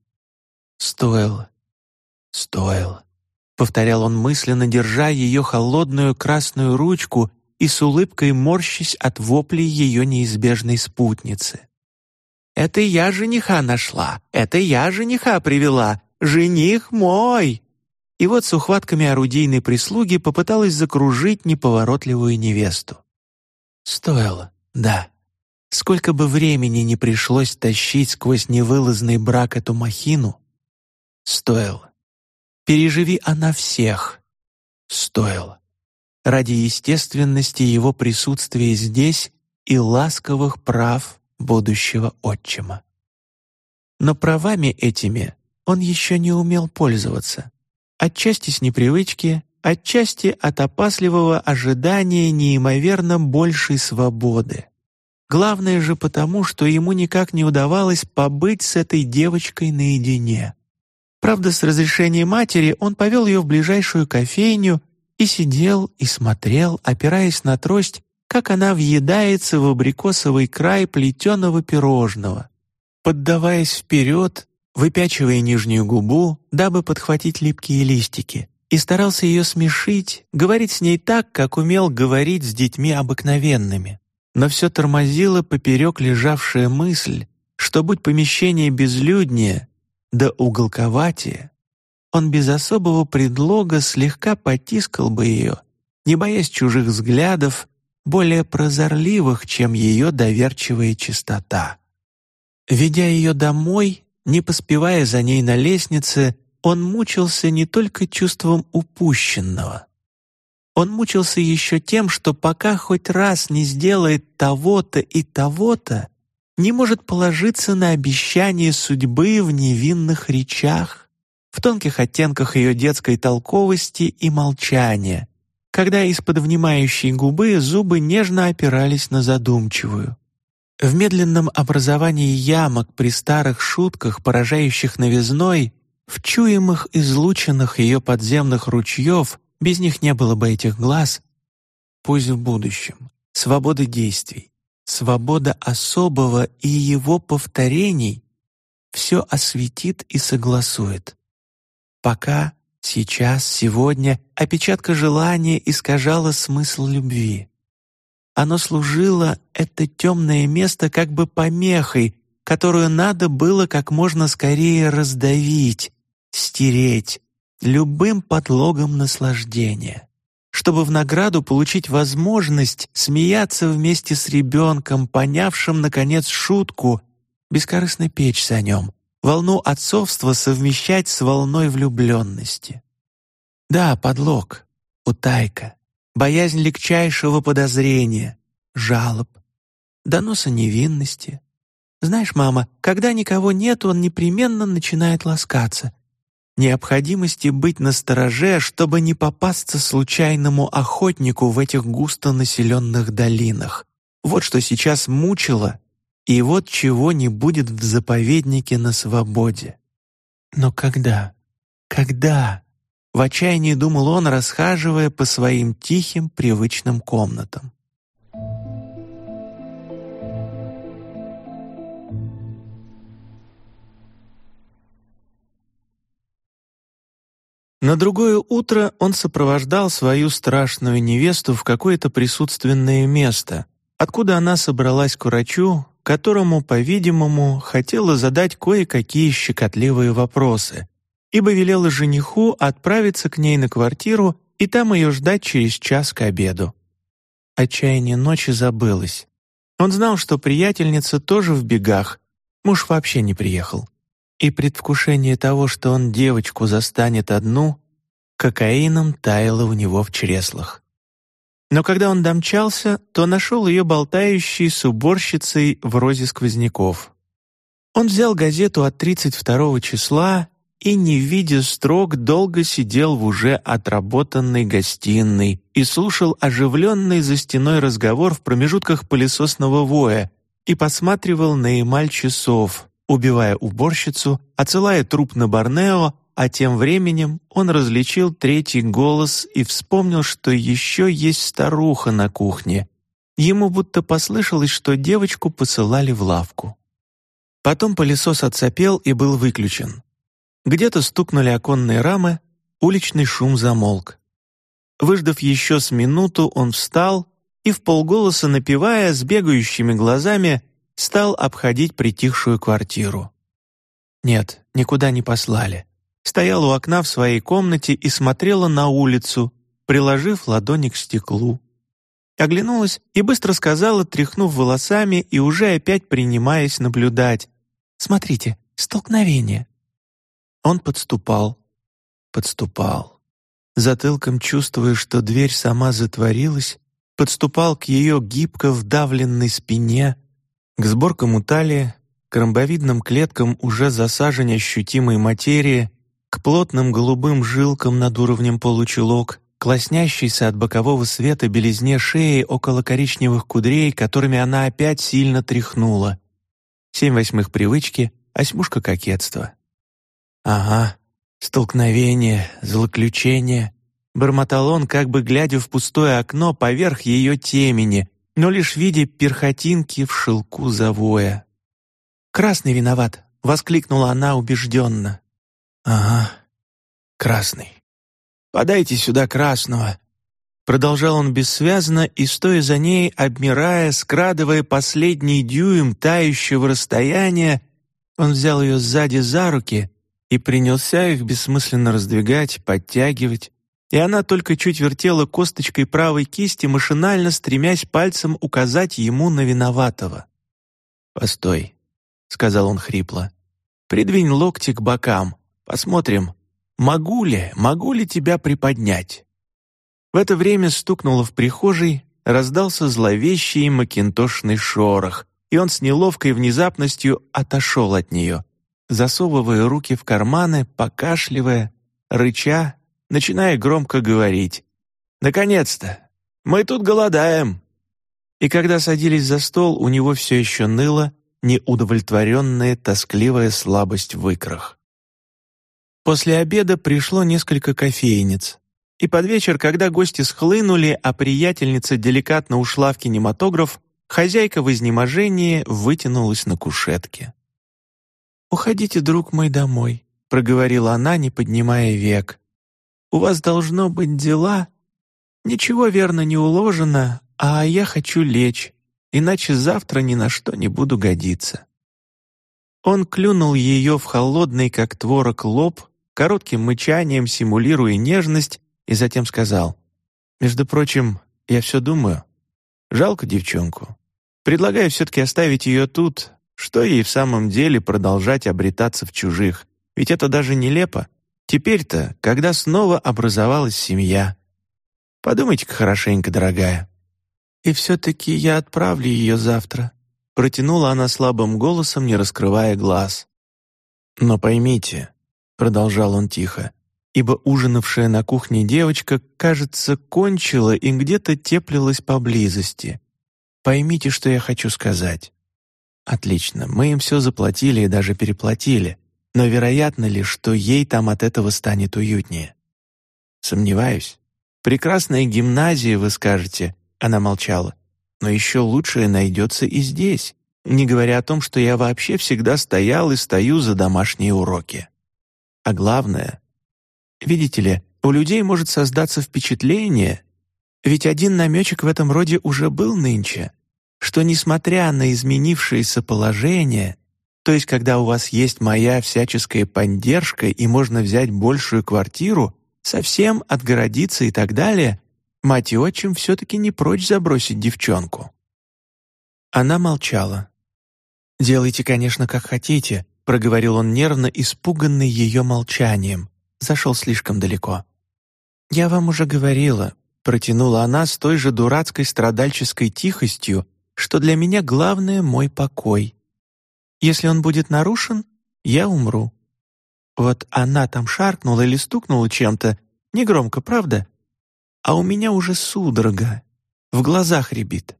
стоило, стоило. Повторял он мысленно, держа ее холодную красную ручку и с улыбкой морщась от воплей ее неизбежной спутницы. Это я жениха нашла! Это я жениха привела! Жених мой!» И вот с ухватками орудийной прислуги попыталась закружить неповоротливую невесту. Стоило, да. Сколько бы времени не пришлось тащить сквозь невылазный брак эту махину, стоило. Переживи она всех, стоило. Ради естественности его присутствия здесь и ласковых прав будущего отчима. Но правами этими он еще не умел пользоваться. Отчасти с непривычки, отчасти от опасливого ожидания неимоверно большей свободы. Главное же потому, что ему никак не удавалось побыть с этой девочкой наедине. Правда, с разрешения матери он повел ее в ближайшую кофейню и сидел и смотрел, опираясь на трость, как она въедается в абрикосовый край плетеного пирожного, поддаваясь вперед, выпячивая нижнюю губу, дабы подхватить липкие листики, и старался ее смешить, говорить с ней так, как умел говорить с детьми обыкновенными но все тормозило поперек лежавшая мысль, что будь помещение безлюднее, да уголковатее, он без особого предлога слегка потискал бы ее, не боясь чужих взглядов, более прозорливых, чем ее доверчивая чистота. Ведя ее домой, не поспевая за ней на лестнице, он мучился не только чувством упущенного, он мучился еще тем, что пока хоть раз не сделает того-то и того-то, не может положиться на обещание судьбы в невинных речах, в тонких оттенках ее детской толковости и молчания, когда из-под внимающей губы зубы нежно опирались на задумчивую. В медленном образовании ямок при старых шутках, поражающих новизной, в чуемых излученных ее подземных ручьев без них не было бы этих глаз. Пусть в будущем. Свобода действий, свобода особого и его повторений все осветит и согласует. Пока, сейчас, сегодня опечатка желания искажала смысл любви. Оно служило, это темное место, как бы помехой, которую надо было как можно скорее раздавить, стереть, любым подлогом наслаждения, чтобы в награду получить возможность смеяться вместе с ребенком, понявшим, наконец, шутку, бескорыстно печься о нем, волну отцовства совмещать с волной влюбленности. Да, подлог, утайка, боязнь легчайшего подозрения, жалоб, доноса невинности. Знаешь, мама, когда никого нет, он непременно начинает ласкаться — необходимости быть настороже, чтобы не попасться случайному охотнику в этих густонаселенных долинах. Вот что сейчас мучило, и вот чего не будет в заповеднике на свободе. Но когда? Когда? В отчаянии думал он, расхаживая по своим тихим, привычным комнатам. На другое утро он сопровождал свою страшную невесту в какое-то присутственное место, откуда она собралась к врачу, которому, по-видимому, хотела задать кое-какие щекотливые вопросы, ибо велела жениху отправиться к ней на квартиру и там ее ждать через час к обеду. Отчаяние ночи забылось. Он знал, что приятельница тоже в бегах, муж вообще не приехал и предвкушение того, что он девочку застанет одну, кокаином таяло у него в чреслах. Но когда он домчался, то нашел ее болтающей с уборщицей в розе сквозняков. Он взял газету от 32 числа и, не видя строк, долго сидел в уже отработанной гостиной и слушал оживленный за стеной разговор в промежутках пылесосного воя и посматривал на эмаль часов, убивая уборщицу, отсылая труп на Борнео, а тем временем он различил третий голос и вспомнил, что еще есть старуха на кухне. Ему будто послышалось, что девочку посылали в лавку. Потом пылесос отсопел и был выключен. Где-то стукнули оконные рамы, уличный шум замолк. Выждав еще с минуту, он встал и, в полголоса напевая, с бегающими глазами, стал обходить притихшую квартиру. Нет, никуда не послали. Стоял у окна в своей комнате и смотрела на улицу, приложив ладони к стеклу. Оглянулась и быстро сказала, тряхнув волосами и уже опять принимаясь наблюдать. «Смотрите, столкновение». Он подступал, подступал. Затылком чувствуя, что дверь сама затворилась, подступал к ее гибко вдавленной спине, к сборкам у талии, к ромбовидным клеткам уже засажен ощутимой материи, к плотным голубым жилкам над уровнем получелок, к лоснящейся от бокового света белизне шеи около коричневых кудрей, которыми она опять сильно тряхнула. Семь восьмых привычки, осьмушка кокетства. Ага, столкновение, злоключение. Бормотал он, как бы глядя в пустое окно поверх ее темени, но лишь в виде перхотинки в шелку завоя. «Красный виноват!» — воскликнула она убежденно. «Ага, красный. Подайте сюда красного!» Продолжал он бессвязно и, стоя за ней, обмирая, скрадывая последний дюйм тающего расстояния, он взял ее сзади за руки и принялся их бессмысленно раздвигать, подтягивать, и она только чуть вертела косточкой правой кисти, машинально стремясь пальцем указать ему на виноватого. «Постой», — сказал он хрипло, — «придвинь локти к бокам, посмотрим, могу ли, могу ли тебя приподнять». В это время стукнуло в прихожей, раздался зловещий макинтошный шорох, и он с неловкой внезапностью отошел от нее, засовывая руки в карманы, покашливая, рыча начиная громко говорить. «Наконец-то! Мы тут голодаем!» И когда садились за стол, у него все еще ныла неудовлетворенная тоскливая слабость в икрах. После обеда пришло несколько кофейниц, и под вечер, когда гости схлынули, а приятельница деликатно ушла в кинематограф, хозяйка в изнеможении вытянулась на кушетке. «Уходите, друг мой, домой», — проговорила она, не поднимая век. У вас должно быть дела. Ничего верно не уложено, а я хочу лечь, иначе завтра ни на что не буду годиться». Он клюнул ее в холодный, как творог, лоб, коротким мычанием симулируя нежность, и затем сказал, «Между прочим, я все думаю. Жалко девчонку. Предлагаю все-таки оставить ее тут, что ей в самом деле продолжать обретаться в чужих, ведь это даже нелепо. Теперь-то, когда снова образовалась семья. Подумайте-ка хорошенько, дорогая. И все-таки я отправлю ее завтра. Протянула она слабым голосом, не раскрывая глаз. Но поймите, продолжал он тихо, ибо ужинавшая на кухне девочка, кажется, кончила и где-то теплилась поблизости. Поймите, что я хочу сказать. Отлично, мы им все заплатили и даже переплатили. Но вероятно ли, что ей там от этого станет уютнее? Сомневаюсь. Прекрасная гимназия, вы скажете, она молчала. Но еще лучшее найдется и здесь, не говоря о том, что я вообще всегда стоял и стою за домашние уроки. А главное, видите ли, у людей может создаться впечатление, ведь один намечек в этом роде уже был нынче, что, несмотря на изменившееся положение, то есть, когда у вас есть моя всяческая поддержка и можно взять большую квартиру, совсем отгородиться и так далее, мать и отчим все-таки не прочь забросить девчонку». Она молчала. «Делайте, конечно, как хотите», — проговорил он нервно, испуганный ее молчанием. Зашел слишком далеко. «Я вам уже говорила», — протянула она с той же дурацкой страдальческой тихостью, что для меня главное — мой покой. Если он будет нарушен, я умру. Вот она там шаркнула или стукнула чем-то, негромко, правда? А у меня уже судорога, в глазах рябит.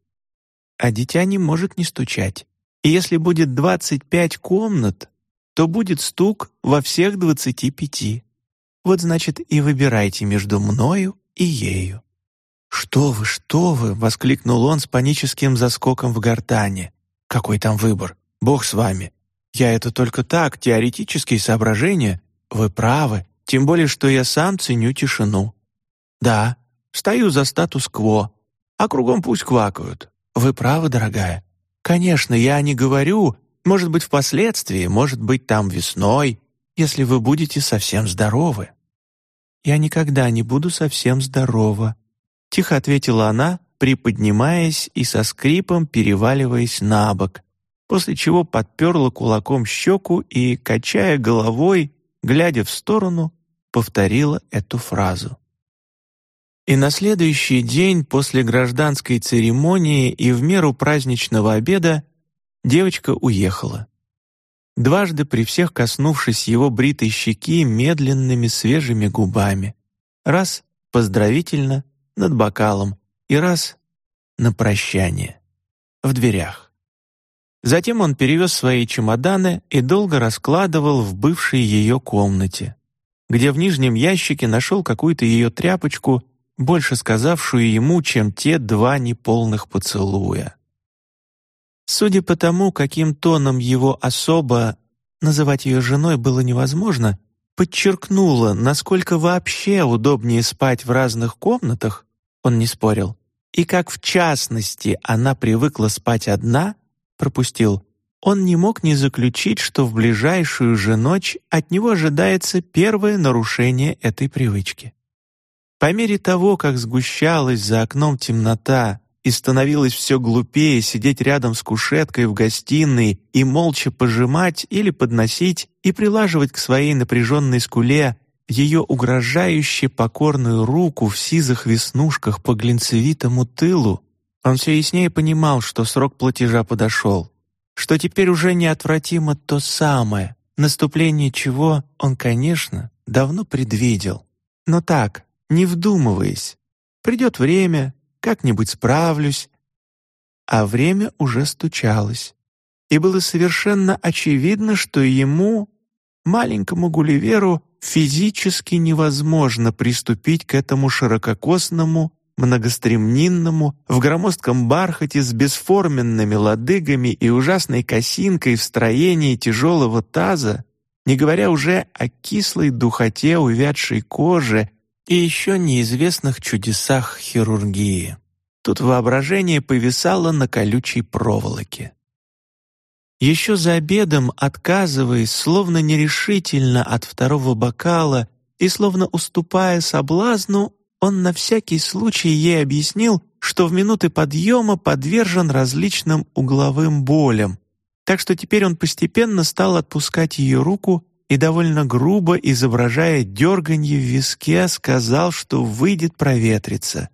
А дитя не может не стучать. И если будет двадцать пять комнат, то будет стук во всех двадцати пяти. Вот значит и выбирайте между мною и ею. «Что вы, что вы!» — воскликнул он с паническим заскоком в гортане. «Какой там выбор? Бог с вами. Я это только так, теоретические соображения. Вы правы, тем более, что я сам ценю тишину. Да, стою за статус-кво, а кругом пусть квакают. Вы правы, дорогая. «Конечно, я не говорю, может быть, впоследствии, может быть, там весной, если вы будете совсем здоровы». «Я никогда не буду совсем здорова», — тихо ответила она, приподнимаясь и со скрипом переваливаясь на бок, после чего подперла кулаком щеку и, качая головой, глядя в сторону, повторила эту фразу. И на следующий день после гражданской церемонии и в меру праздничного обеда девочка уехала. Дважды при всех коснувшись его бритой щеки медленными свежими губами. Раз — поздравительно, над бокалом, и раз — на прощание, в дверях. Затем он перевез свои чемоданы и долго раскладывал в бывшей ее комнате, где в нижнем ящике нашел какую-то ее тряпочку, больше сказавшую ему, чем те два неполных поцелуя. Судя по тому, каким тоном его особо называть ее женой было невозможно, подчеркнула, насколько вообще удобнее спать в разных комнатах, он не спорил, и как в частности она привыкла спать одна, пропустил, он не мог не заключить, что в ближайшую же ночь от него ожидается первое нарушение этой привычки. По мере того, как сгущалась за окном темнота и становилось все глупее сидеть рядом с кушеткой в гостиной и молча пожимать или подносить и прилаживать к своей напряженной скуле ее угрожающе покорную руку в сизых веснушках по глинцевитому тылу, он все яснее понимал, что срок платежа подошел, что теперь уже неотвратимо то самое, наступление чего он, конечно, давно предвидел. Но так, не вдумываясь, придет время, как-нибудь справлюсь. А время уже стучалось. И было совершенно очевидно, что ему, маленькому Гулливеру, физически невозможно приступить к этому ширококосному, многостремнинному, в громоздком бархате с бесформенными лодыгами и ужасной косинкой в строении тяжелого таза, не говоря уже о кислой духоте увядшей кожи и еще неизвестных чудесах хирургии. Тут воображение повисало на колючей проволоке. Еще за обедом, отказываясь, словно нерешительно от второго бокала и словно уступая соблазну, он на всякий случай ей объяснил, что в минуты подъема подвержен различным угловым болям, так что теперь он постепенно стал отпускать ее руку и довольно грубо, изображая дерганье в виске, сказал, что выйдет проветриться.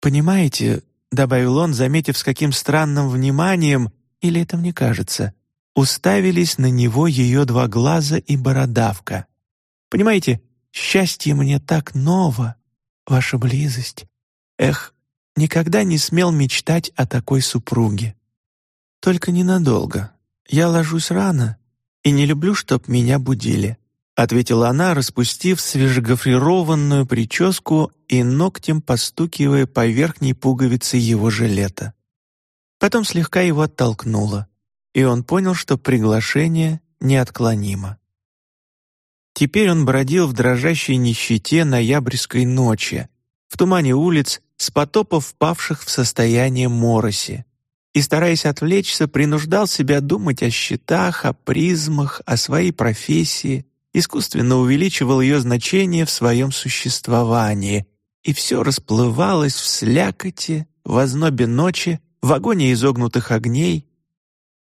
«Понимаете», — добавил он, заметив, с каким странным вниманием, или это мне кажется, уставились на него ее два глаза и бородавка. «Понимаете, счастье мне так ново, ваша близость. Эх, никогда не смел мечтать о такой супруге. Только ненадолго. Я ложусь рано, и не люблю, чтоб меня будили», — ответила она, распустив свежегофрированную прическу и ногтем постукивая по верхней пуговице его жилета. Потом слегка его оттолкнула, и он понял, что приглашение неотклонимо. Теперь он бродил в дрожащей нищете ноябрьской ночи, в тумане улиц, с потопов впавших в состояние мороси, и, стараясь отвлечься, принуждал себя думать о счетах, о призмах, о своей профессии, искусственно увеличивал ее значение в своем существовании, и все расплывалось в слякоти, в ознобе ночи, в огоне изогнутых огней.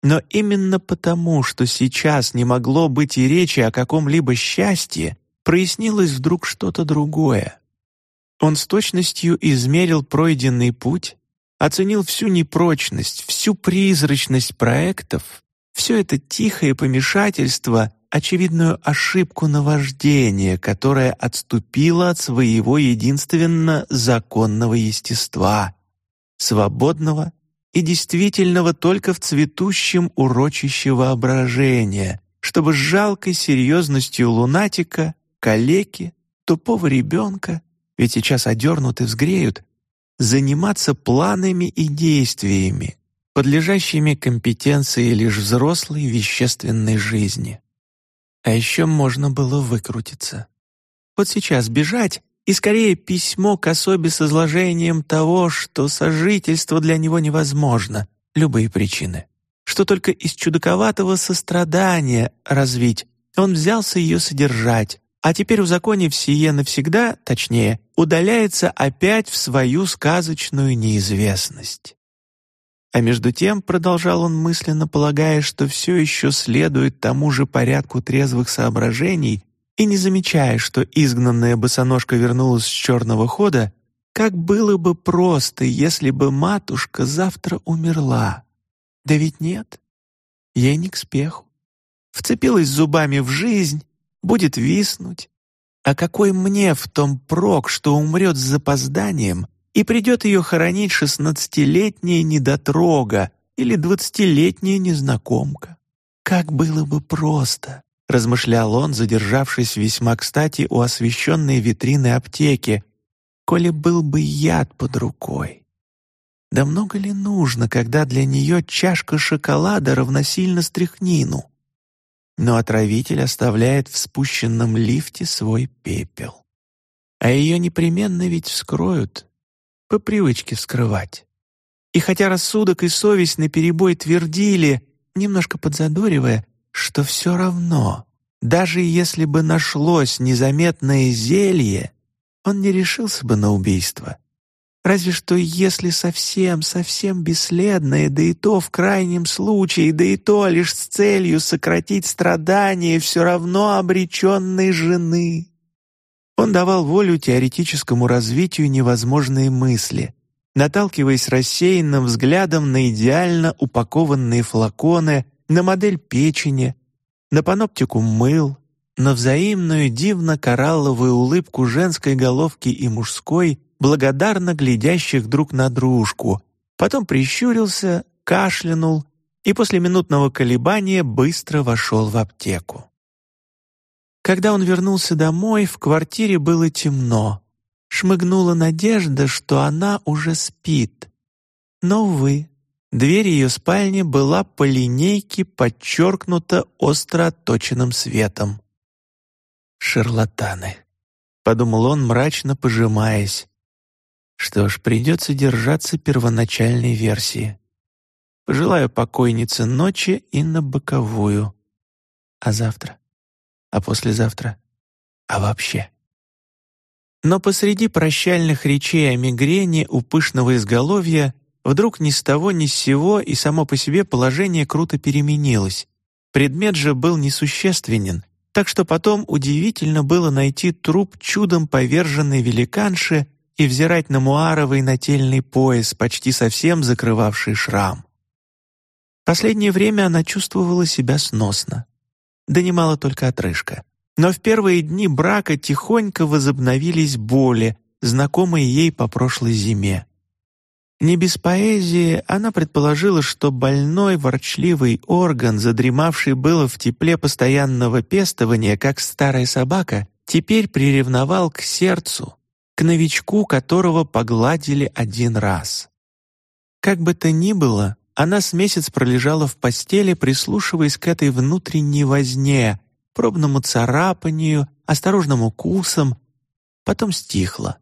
Но именно потому, что сейчас не могло быть и речи о каком-либо счастье, прояснилось вдруг что-то другое. Он с точностью измерил пройденный путь, оценил всю непрочность, всю призрачность проектов, все это тихое помешательство, очевидную ошибку наваждения, которое отступило от своего единственно законного естества, свободного и действительного только в цветущем урочище воображения, чтобы с жалкой серьезностью лунатика, калеки, тупого ребенка, ведь сейчас одернут и взгреют, заниматься планами и действиями, подлежащими компетенции лишь взрослой вещественной жизни. А еще можно было выкрутиться. Вот сейчас бежать и скорее письмо к особе с изложением того, что сожительство для него невозможно, любые причины, что только из чудаковатого сострадания развить он взялся ее содержать, а теперь, узаконив сие навсегда, точнее, удаляется опять в свою сказочную неизвестность. А между тем, продолжал он мысленно, полагая, что все еще следует тому же порядку трезвых соображений, и не замечая, что изгнанная босоножка вернулась с черного хода, как было бы просто, если бы матушка завтра умерла. Да ведь нет, ей не к спеху. Вцепилась зубами в жизнь, будет виснуть. А какой мне в том прок, что умрет с запозданием и придет ее хоронить шестнадцатилетняя недотрога или двадцатилетняя незнакомка? Как было бы просто, размышлял он, задержавшись весьма кстати у освещенной витрины аптеки, коли был бы яд под рукой. Да много ли нужно, когда для нее чашка шоколада равносильно стряхнину? Но отравитель оставляет в спущенном лифте свой пепел. А ее непременно ведь вскроют, по привычке вскрывать. И хотя рассудок и совесть наперебой твердили, немножко подзадоривая, что все равно, даже если бы нашлось незаметное зелье, он не решился бы на убийство. Разве что если совсем-совсем бесследное, да и то в крайнем случае, да и то лишь с целью сократить страдания все равно обреченной жены. Он давал волю теоретическому развитию невозможные мысли, наталкиваясь рассеянным взглядом на идеально упакованные флаконы, на модель печени, на паноптику мыл, на взаимную дивно-коралловую улыбку женской головки и мужской, благодарно глядящих друг на дружку, потом прищурился, кашлянул и после минутного колебания быстро вошел в аптеку. Когда он вернулся домой, в квартире было темно. Шмыгнула надежда, что она уже спит. Но, увы, дверь ее спальни была по линейке подчеркнута остро отточенным светом. «Шарлатаны», — подумал он, мрачно пожимаясь. «Что ж, придется держаться первоначальной версии. Пожелаю покойнице ночи и на боковую. А завтра? А послезавтра? А вообще?» Но посреди прощальных речей о мигрени у пышного изголовья вдруг ни с того ни с сего и само по себе положение круто переменилось. Предмет же был несущественен, так что потом удивительно было найти труп чудом поверженной великанши и взирать на муаровый нательный пояс, почти совсем закрывавший шрам. Последнее время она чувствовала себя сносно. Донимала только отрыжка. Но в первые дни брака тихонько возобновились боли, знакомые ей по прошлой зиме. Не без поэзии она предположила, что больной ворчливый орган, задремавший было в тепле постоянного пестования, как старая собака, теперь приревновал к сердцу, к новичку, которого погладили один раз. Как бы то ни было, она с месяц пролежала в постели, прислушиваясь к этой внутренней возне, пробному царапанию, осторожным укусам, потом стихла.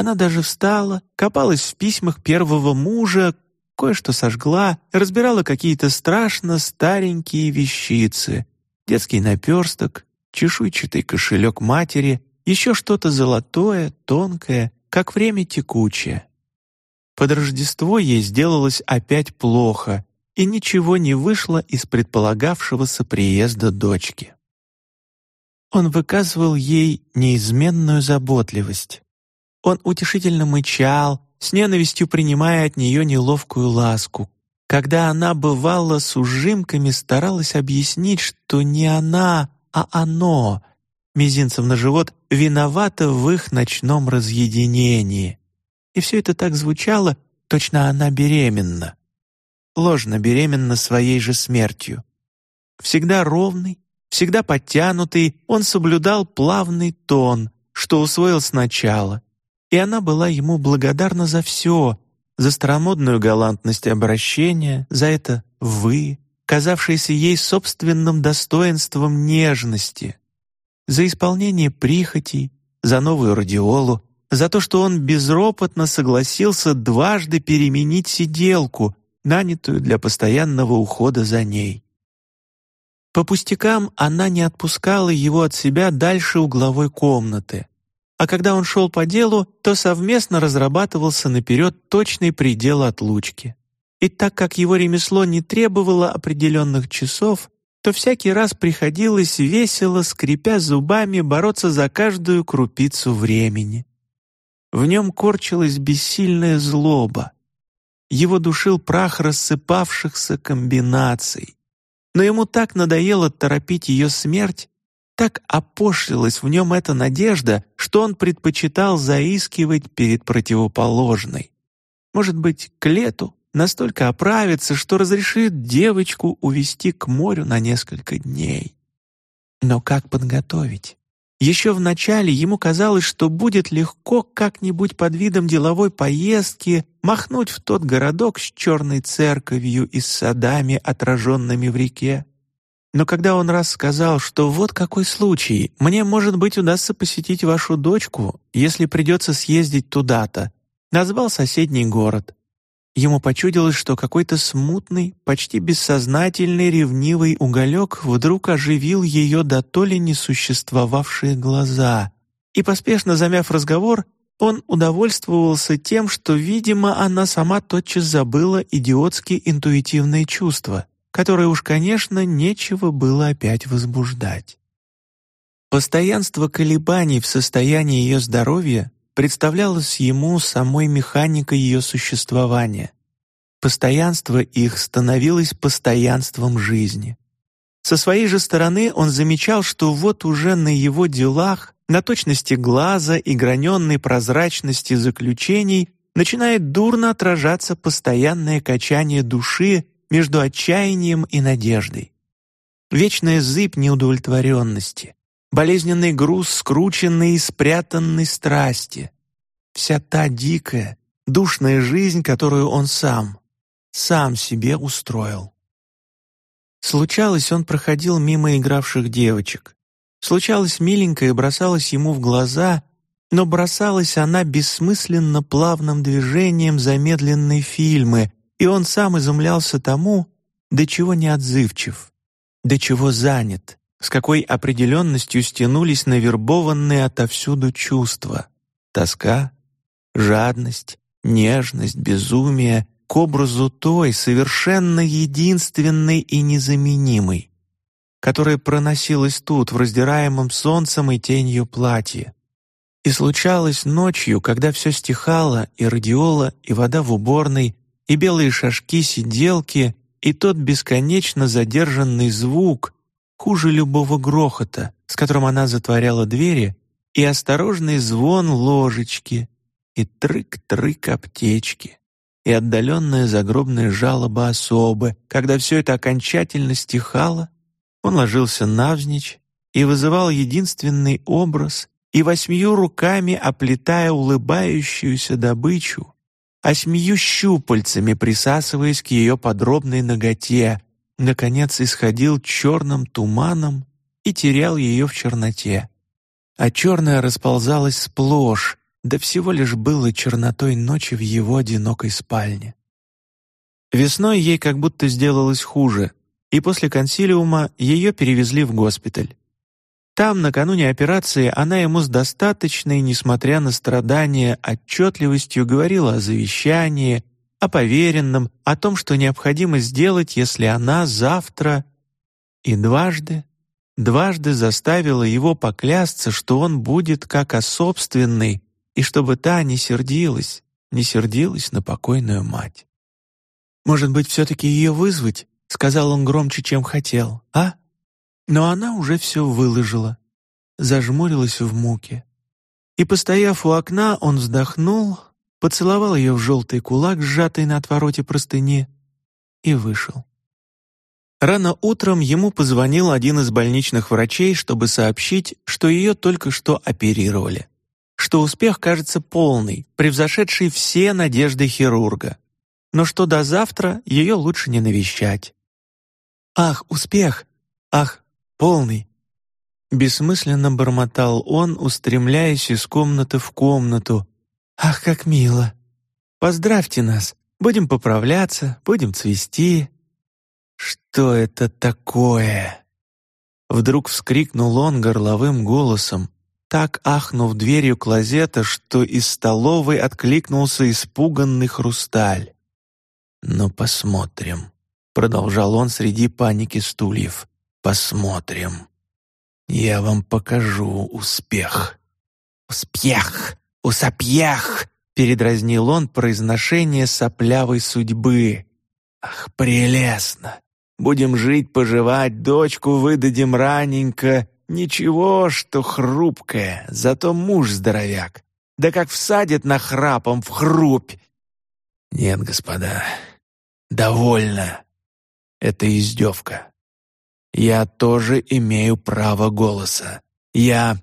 Она даже встала, копалась в письмах первого мужа, кое-что сожгла, разбирала какие-то страшно старенькие вещицы, детский наперсток, чешуйчатый кошелек матери, еще что-то золотое, тонкое, как время текучее. Под Рождество ей сделалось опять плохо, и ничего не вышло из предполагавшегося приезда дочки. Он выказывал ей неизменную заботливость. Он утешительно мычал, с ненавистью принимая от нее неловкую ласку. Когда она бывала с ужимками, старалась объяснить, что не она, а оно, мизинцем на живот, виновата в их ночном разъединении. И все это так звучало, точно она беременна. Ложно беременна своей же смертью. Всегда ровный, всегда подтянутый, он соблюдал плавный тон, что усвоил сначала, и она была ему благодарна за все, за старомодную галантность обращения, за это «вы», казавшееся ей собственным достоинством нежности, за исполнение прихотей, за новую радиолу, за то, что он безропотно согласился дважды переменить сиделку, нанятую для постоянного ухода за ней. По пустякам она не отпускала его от себя дальше угловой комнаты, а когда он шел по делу, то совместно разрабатывался наперед точный предел отлучки. И так как его ремесло не требовало определенных часов, то всякий раз приходилось весело, скрипя зубами, бороться за каждую крупицу времени. В нем корчилась бессильная злоба. Его душил прах рассыпавшихся комбинаций. Но ему так надоело торопить ее смерть, так опошлилась в нем эта надежда, что он предпочитал заискивать перед противоположной. Может быть, к лету настолько оправится, что разрешит девочку увести к морю на несколько дней. Но как подготовить? Еще вначале ему казалось, что будет легко как-нибудь под видом деловой поездки махнуть в тот городок с черной церковью и с садами, отраженными в реке. Но когда он раз сказал, что вот какой случай, мне, может быть, удастся посетить вашу дочку, если придется съездить туда-то, назвал соседний город. Ему почудилось, что какой-то смутный, почти бессознательный ревнивый уголек вдруг оживил ее до то ли несуществовавшие глаза, и, поспешно замяв разговор, он удовольствовался тем, что, видимо, она сама тотчас забыла идиотские интуитивные чувства, которые уж, конечно, нечего было опять возбуждать. Постоянство колебаний в состоянии ее здоровья представлялось ему самой механикой ее существования. Постоянство их становилось постоянством жизни. Со своей же стороны он замечал, что вот уже на его делах, на точности глаза и граненной прозрачности заключений начинает дурно отражаться постоянное качание души между отчаянием и надеждой. Вечная зыбь неудовлетворенности, болезненный груз скрученной и спрятанной страсти, вся та дикая, душная жизнь, которую он сам, сам себе устроил. Случалось, он проходил мимо игравших девочек. Случалось, миленькая бросалась ему в глаза, но бросалась она бессмысленно плавным движением замедленной фильмы, и он сам изумлялся тому, до чего неотзывчив, до чего занят, с какой определенностью стянулись навербованные отовсюду чувства — тоска, жадность, нежность, безумие к образу той, совершенно единственной и незаменимой, которая проносилась тут, в раздираемом солнцем и тенью платье. И случалось ночью, когда все стихало, и радиола, и вода в уборной, и белые шашки сиделки, и тот бесконечно задержанный звук, хуже любого грохота, с которым она затворяла двери, и осторожный звон ложечки, и трык-трык аптечки, и отдаленная загробная жалоба особы, когда все это окончательно стихало, он ложился навзничь и вызывал единственный образ, и восьмью руками оплетая улыбающуюся добычу, осьмию щупальцами присасываясь к ее подробной ноготе, наконец исходил черным туманом и терял ее в черноте. А черное расползалось сплошь, да всего лишь было чернотой ночи в его одинокой спальне. Весной ей как будто сделалось хуже, и после консилиума ее перевезли в госпиталь. Там, накануне операции, она ему с достаточной, несмотря на страдания, отчетливостью говорила о завещании, о поверенном, о том, что необходимо сделать, если она завтра... И дважды, дважды заставила его поклясться, что он будет как о собственной, и чтобы та не сердилась, не сердилась на покойную мать. «Может быть, все-таки ее вызвать?» — сказал он громче, чем хотел, «а?» Но она уже все выложила, зажмурилась в муке. И, постояв у окна, он вздохнул, поцеловал ее в желтый кулак, сжатый на отвороте простыни, и вышел. Рано утром ему позвонил один из больничных врачей, чтобы сообщить, что ее только что оперировали, что успех кажется полный, превзошедший все надежды хирурга, но что до завтра ее лучше не навещать. «Ах, успех! Ах, полный!» Бессмысленно бормотал он, устремляясь из комнаты в комнату, «Ах, как мило! Поздравьте нас! Будем поправляться, будем цвести. Что это такое? Вдруг вскрикнул он горловым голосом, так ахнув дверью клозета, что из столовой откликнулся испуганный хрусталь. «Ну, посмотрим», — продолжал он среди паники стульев. «Посмотрим. Я вам покажу успех». «Успех! Усапьех!» — передразнил он произношение соплявой судьбы. «Ах, прелестно! Будем жить-поживать, дочку выдадим раненько. Ничего, что хрупкая, зато муж здоровяк. Да как всадит на храпом в хрупь!» «Нет, господа, довольно. Это издевка. Я тоже имею право голоса. Я...»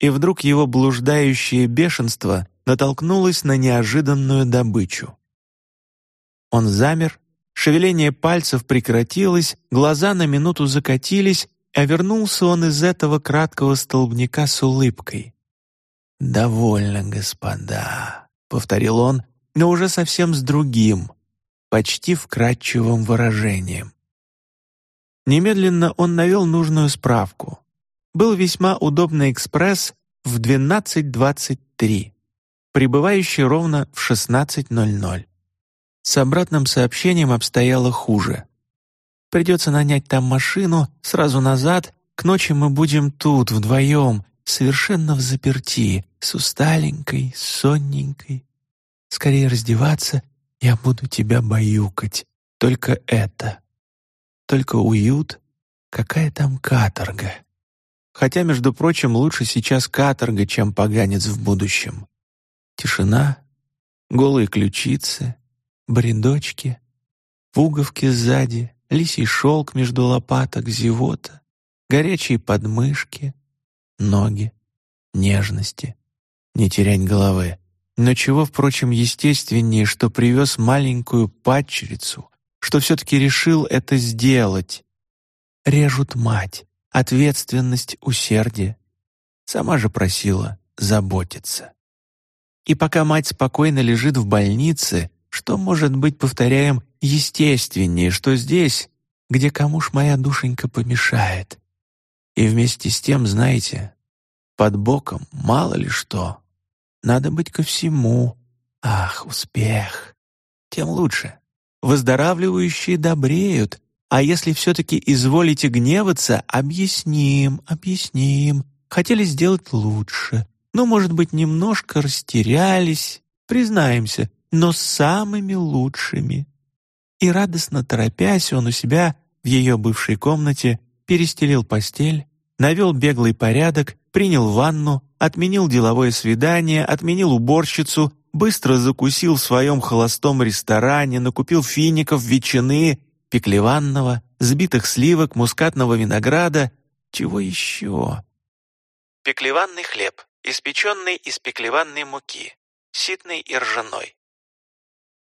И вдруг его блуждающее бешенство натолкнулось на неожиданную добычу. Он замер, шевеление пальцев прекратилось, глаза на минуту закатились, а вернулся он из этого краткого столбняка с улыбкой. «Довольно, господа», — повторил он, но уже совсем с другим, почти вкрадчивым выражением. Немедленно он навел нужную справку. Был весьма удобный экспресс в 12.23, прибывающий ровно в 16.00. С обратным сообщением обстояло хуже. Придется нанять там машину, сразу назад, к ночи мы будем тут, вдвоем, совершенно в заперти, с усталенькой, сонненькой. Скорее раздеваться, я буду тебя баюкать. Только это. Только уют, какая там каторга. Хотя, между прочим, лучше сейчас каторга, чем поганец в будущем. Тишина, голые ключицы, бредочки, пуговки сзади, лисий шелк между лопаток, зевота, горячие подмышки, ноги, нежности. Не терять головы. Но чего, впрочем, естественнее, что привез маленькую падчерицу, что все-таки решил это сделать. Режут мать, ответственность, усердие. Сама же просила заботиться. И пока мать спокойно лежит в больнице, что может быть, повторяем, естественнее, что здесь, где кому ж моя душенька помешает. И вместе с тем, знаете, под боком мало ли что. Надо быть ко всему. Ах, успех! Тем лучше. Выздоравливающие добреют, а если все-таки изволите гневаться, объясним, объясним. Хотели сделать лучше. Ну, может быть, немножко растерялись, признаемся, но самыми лучшими. И радостно торопясь, он у себя в ее бывшей комнате перестелил постель, навел беглый порядок, принял ванну, отменил деловое свидание, отменил уборщицу, быстро закусил в своем холостом ресторане, накупил фиников, ветчины, пеклеванного, сбитых сливок, мускатного винограда. Чего еще? Пеклеванный хлеб, испеченный из пеклеванной муки, ситный и ржаной.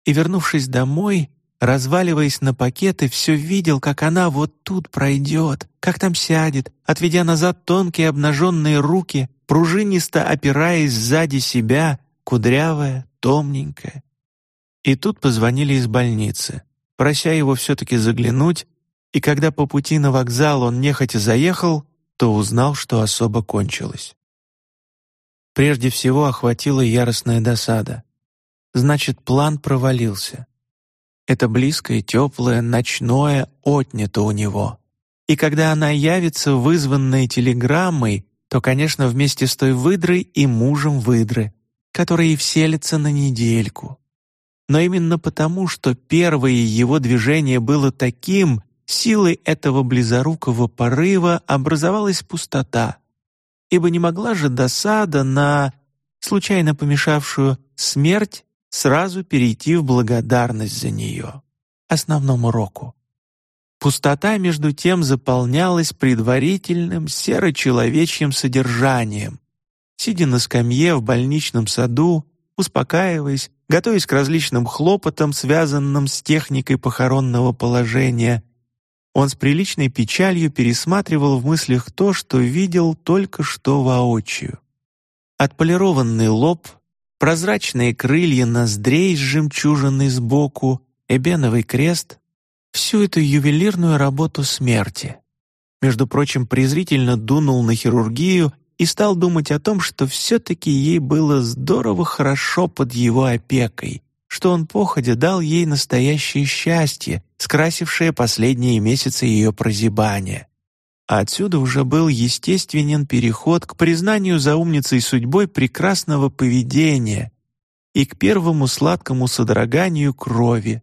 И, вернувшись домой, разваливаясь на пакеты, все видел, как она вот тут пройдет, как там сядет, отведя назад тонкие обнаженные руки, пружинисто опираясь сзади себя, кудрявая, томненькая. И тут позвонили из больницы, прося его все-таки заглянуть, и когда по пути на вокзал он нехотя заехал, то узнал, что особо кончилось. Прежде всего охватила яростная досада. Значит, план провалился. Это близкое, теплое, ночное отнято у него. И когда она явится, вызванная телеграммой, то, конечно, вместе с той выдрой и мужем выдры, которые вселятся на недельку. Но именно потому, что первое его движение было таким, силой этого близорукого порыва образовалась пустота, ибо не могла же досада на случайно помешавшую смерть сразу перейти в благодарность за нее, основному року. Пустота, между тем, заполнялась предварительным серо-человечьим содержанием. Сидя на скамье в больничном саду, успокаиваясь, готовясь к различным хлопотам, связанным с техникой похоронного положения, он с приличной печалью пересматривал в мыслях то, что видел только что воочию. Отполированный лоб — прозрачные крылья ноздрей с жемчужиной сбоку, эбеновый крест — всю эту ювелирную работу смерти. Между прочим, презрительно дунул на хирургию и стал думать о том, что все-таки ей было здорово хорошо под его опекой, что он походя дал ей настоящее счастье, скрасившее последние месяцы ее прозябания. А отсюда уже был естественен переход к признанию за умницей судьбой прекрасного поведения и к первому сладкому содроганию крови.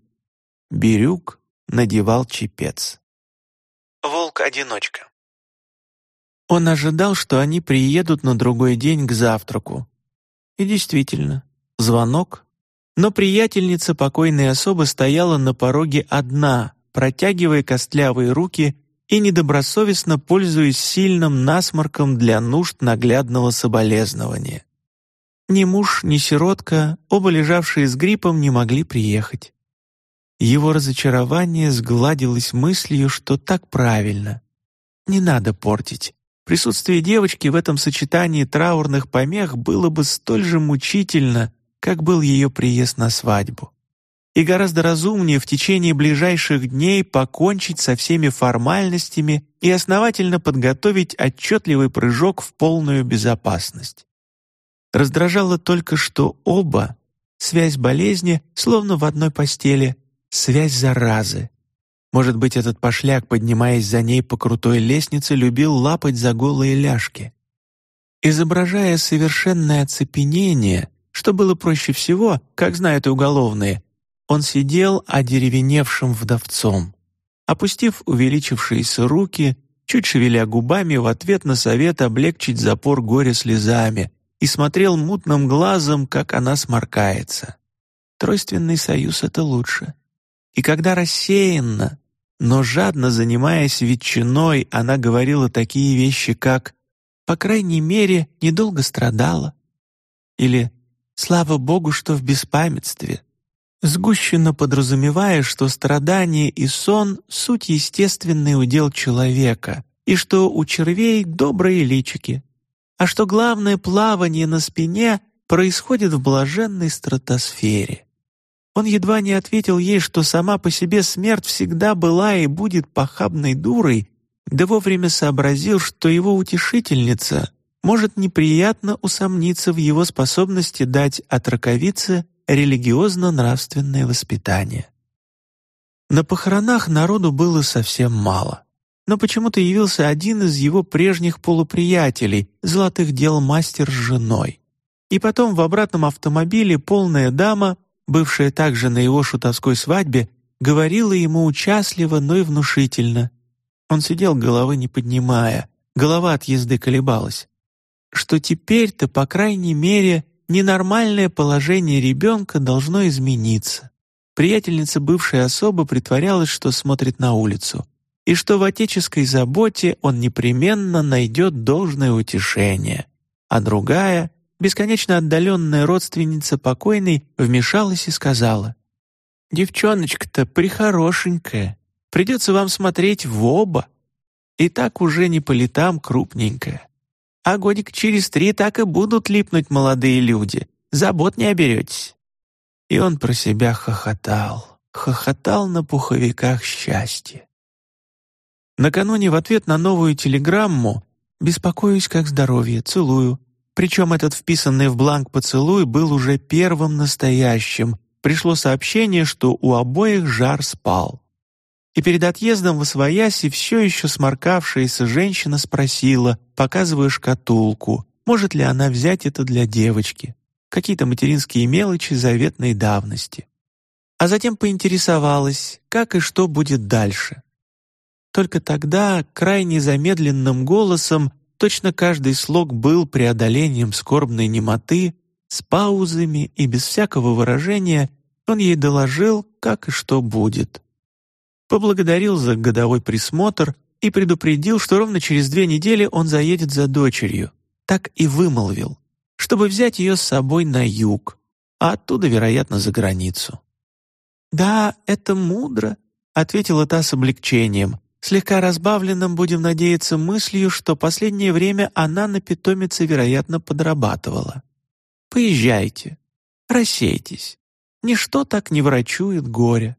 Бирюк надевал чепец. Волк-одиночка. Он ожидал, что они приедут на другой день к завтраку. И действительно, звонок. Но приятельница покойной особы стояла на пороге одна, протягивая костлявые руки и недобросовестно пользуясь сильным насморком для нужд наглядного соболезнования. Ни муж, ни сиротка, оба лежавшие с гриппом, не могли приехать. Его разочарование сгладилось мыслью, что так правильно. Не надо портить. Присутствие девочки в этом сочетании траурных помех было бы столь же мучительно, как был ее приезд на свадьбу. И гораздо разумнее в течение ближайших дней покончить со всеми формальностями и основательно подготовить отчетливый прыжок в полную безопасность. Раздражало только, что оба, связь болезни, словно в одной постели, связь заразы, может быть, этот пошляк, поднимаясь за ней по крутой лестнице, любил лапать за голые ляжки. Изображая совершенное оцепенение, что было проще всего, как знают и уголовные, он сидел одеревеневшим вдовцом. Опустив увеличившиеся руки, чуть шевеля губами в ответ на совет облегчить запор горя слезами, и смотрел мутным глазом, как она сморкается. Тройственный союз — это лучше. И когда рассеянно, но жадно занимаясь ветчиной, она говорила такие вещи, как «по крайней мере, недолго страдала» или «слава Богу, что в беспамятстве», сгущенно подразумевая, что страдание и сон — суть естественный удел человека, и что у червей добрые личики, а что главное плавание на спине происходит в блаженной стратосфере. Он едва не ответил ей, что сама по себе смерть всегда была и будет похабной дурой, да вовремя сообразил, что его утешительница может неприятно усомниться в его способности дать от раковицы религиозно-нравственное воспитание. На похоронах народу было совсем мало, но почему-то явился один из его прежних полуприятелей, золотых дел мастер с женой. И потом в обратном автомобиле полная дама — бывшая также на его шутовской свадьбе, говорила ему участливо, но и внушительно. Он сидел головы не поднимая, голова от езды колебалась. Что теперь-то, по крайней мере, ненормальное положение ребенка должно измениться. Приятельница бывшей особо притворялась, что смотрит на улицу, и что в отеческой заботе он непременно найдет должное утешение, а другая бесконечно отдаленная родственница покойной вмешалась и сказала, «Девчоночка-то прихорошенькая, придется вам смотреть в оба. И так уже не по летам крупненькая. А годик через три так и будут липнуть молодые люди, забот не оберетесь». И он про себя хохотал, хохотал на пуховиках счастья. Накануне в ответ на новую телеграмму «Беспокоюсь, как здоровье, целую», причем этот вписанный в бланк поцелуй был уже первым настоящим. Пришло сообщение, что у обоих жар спал. И перед отъездом в Освояси все еще сморкавшаяся женщина спросила, показывая шкатулку, может ли она взять это для девочки. Какие-то материнские мелочи заветной давности. А затем поинтересовалась, как и что будет дальше. Только тогда, крайне замедленным голосом, Точно каждый слог был преодолением скорбной немоты, с паузами и без всякого выражения он ей доложил, как и что будет. Поблагодарил за годовой присмотр и предупредил, что ровно через две недели он заедет за дочерью. Так и вымолвил, чтобы взять ее с собой на юг, а оттуда, вероятно, за границу. «Да, это мудро», — ответила та с облегчением, слегка разбавленным, будем надеяться, мыслью, что последнее время она на питомице, вероятно, подрабатывала. «Поезжайте. Рассейтесь. Ничто так не врачует горе.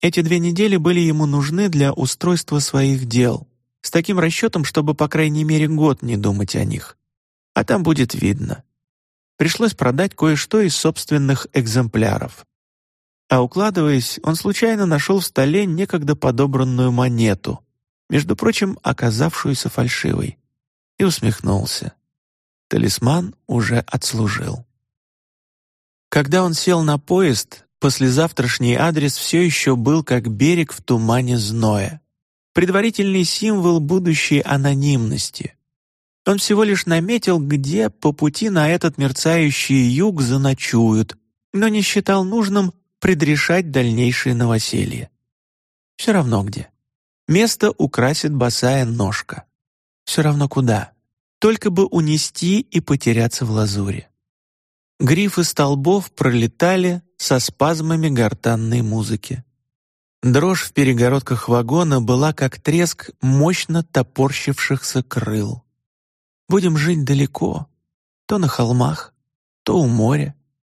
Эти две недели были ему нужны для устройства своих дел, с таким расчетом, чтобы по крайней мере год не думать о них. А там будет видно. Пришлось продать кое-что из собственных экземпляров. А укладываясь, он случайно нашел в столе некогда подобранную монету, между прочим, оказавшуюся фальшивой, и усмехнулся. Талисман уже отслужил. Когда он сел на поезд, послезавтрашний адрес все еще был как берег в тумане зноя предварительный символ будущей анонимности. Он всего лишь наметил, где по пути на этот мерцающий юг заночуют, но не считал нужным предрешать дальнейшее новоселье. Все равно где. Место украсит босая ножка. Все равно куда. Только бы унести и потеряться в лазуре. Грифы столбов пролетали со спазмами гортанной музыки. Дрожь в перегородках вагона была как треск мощно топорщившихся крыл. Будем жить далеко, то на холмах, то у моря,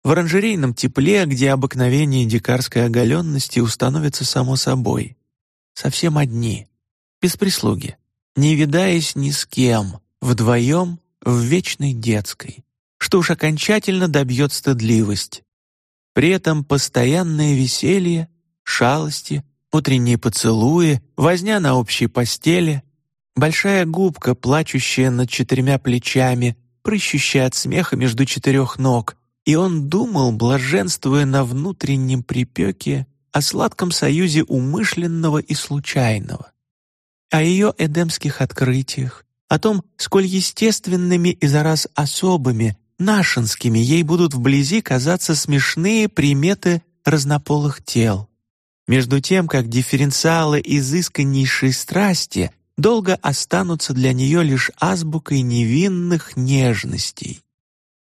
в оранжерейном тепле, где обыкновение дикарской оголенности установится само собой. Совсем одни, без прислуги, не видаясь ни с кем, вдвоем в вечной детской, что уж окончательно добьет стыдливость. При этом постоянное веселье шалости, утренние поцелуи, возня на общей постели, большая губка, плачущая над четырьмя плечами, прыщущая от смеха между четырех ног, и он думал, блаженствуя на внутреннем припеке, о сладком союзе умышленного и случайного, о ее эдемских открытиях, о том, сколь естественными и за раз особыми, нашинскими ей будут вблизи казаться смешные приметы разнополых тел между тем как дифференциалы изысканнейшей страсти долго останутся для нее лишь азбукой невинных нежностей.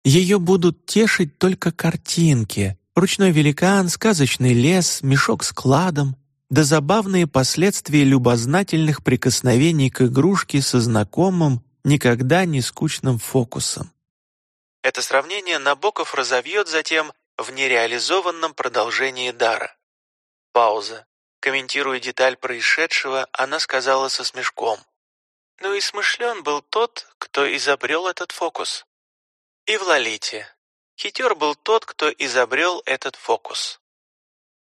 Ее будут тешить только картинки, ручной великан, сказочный лес, мешок с кладом, да забавные последствия любознательных прикосновений к игрушке со знакомым, никогда не скучным фокусом. Это сравнение Набоков разовьет затем в нереализованном продолжении дара. Пауза. Комментируя деталь происшедшего, она сказала со смешком. «Ну и смышлен был тот, кто изобрел этот фокус. И в Лолите. Хитер был тот, кто изобрел этот фокус».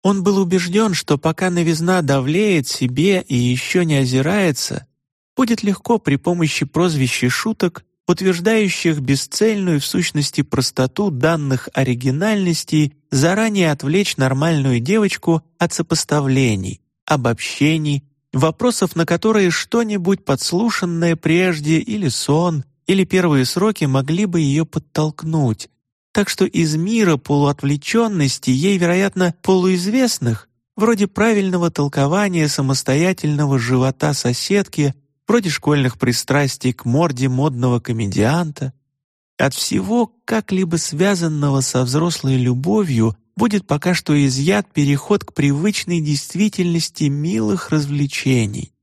Он был убежден, что пока новизна давлеет себе и еще не озирается, будет легко при помощи прозвищ и шуток утверждающих бесцельную в сущности простоту данных оригинальностей, заранее отвлечь нормальную девочку от сопоставлений, обобщений, вопросов, на которые что-нибудь подслушанное прежде или сон, или первые сроки могли бы ее подтолкнуть. Так что из мира полуотвлеченности ей, вероятно, полуизвестных, вроде правильного толкования самостоятельного живота соседки вроде школьных пристрастий к морде модного комедианта, от всего как-либо связанного со взрослой любовью будет пока что изъят переход к привычной действительности милых развлечений.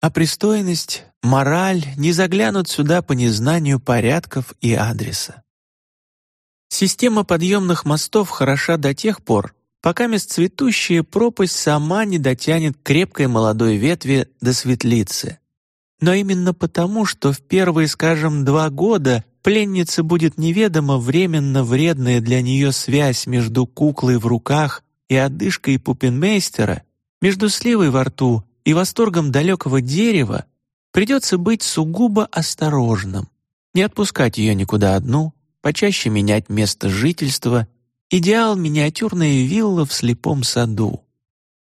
А пристойность, мораль не заглянут сюда по незнанию порядков и адреса. Система подъемных мостов хороша до тех пор, пока цветущая пропасть сама не дотянет крепкой молодой ветви до светлицы. Но именно потому, что в первые, скажем, два года пленнице будет неведома временно вредная для нее связь между куклой в руках и одышкой пупенмейстера, между сливой во рту и восторгом далекого дерева, придется быть сугубо осторожным, не отпускать ее никуда одну, почаще менять место жительства, идеал миниатюрная вилла в слепом саду.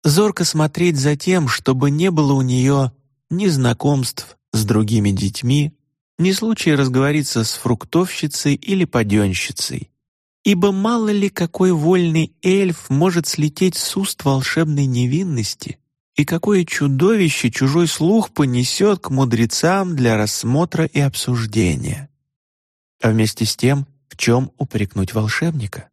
Зорко смотреть за тем, чтобы не было у нее ни знакомств с другими детьми, ни случая разговориться с фруктовщицей или паденщицей. Ибо мало ли какой вольный эльф может слететь с уст волшебной невинности, и какое чудовище чужой слух понесет к мудрецам для рассмотра и обсуждения. А вместе с тем, в чем упрекнуть волшебника?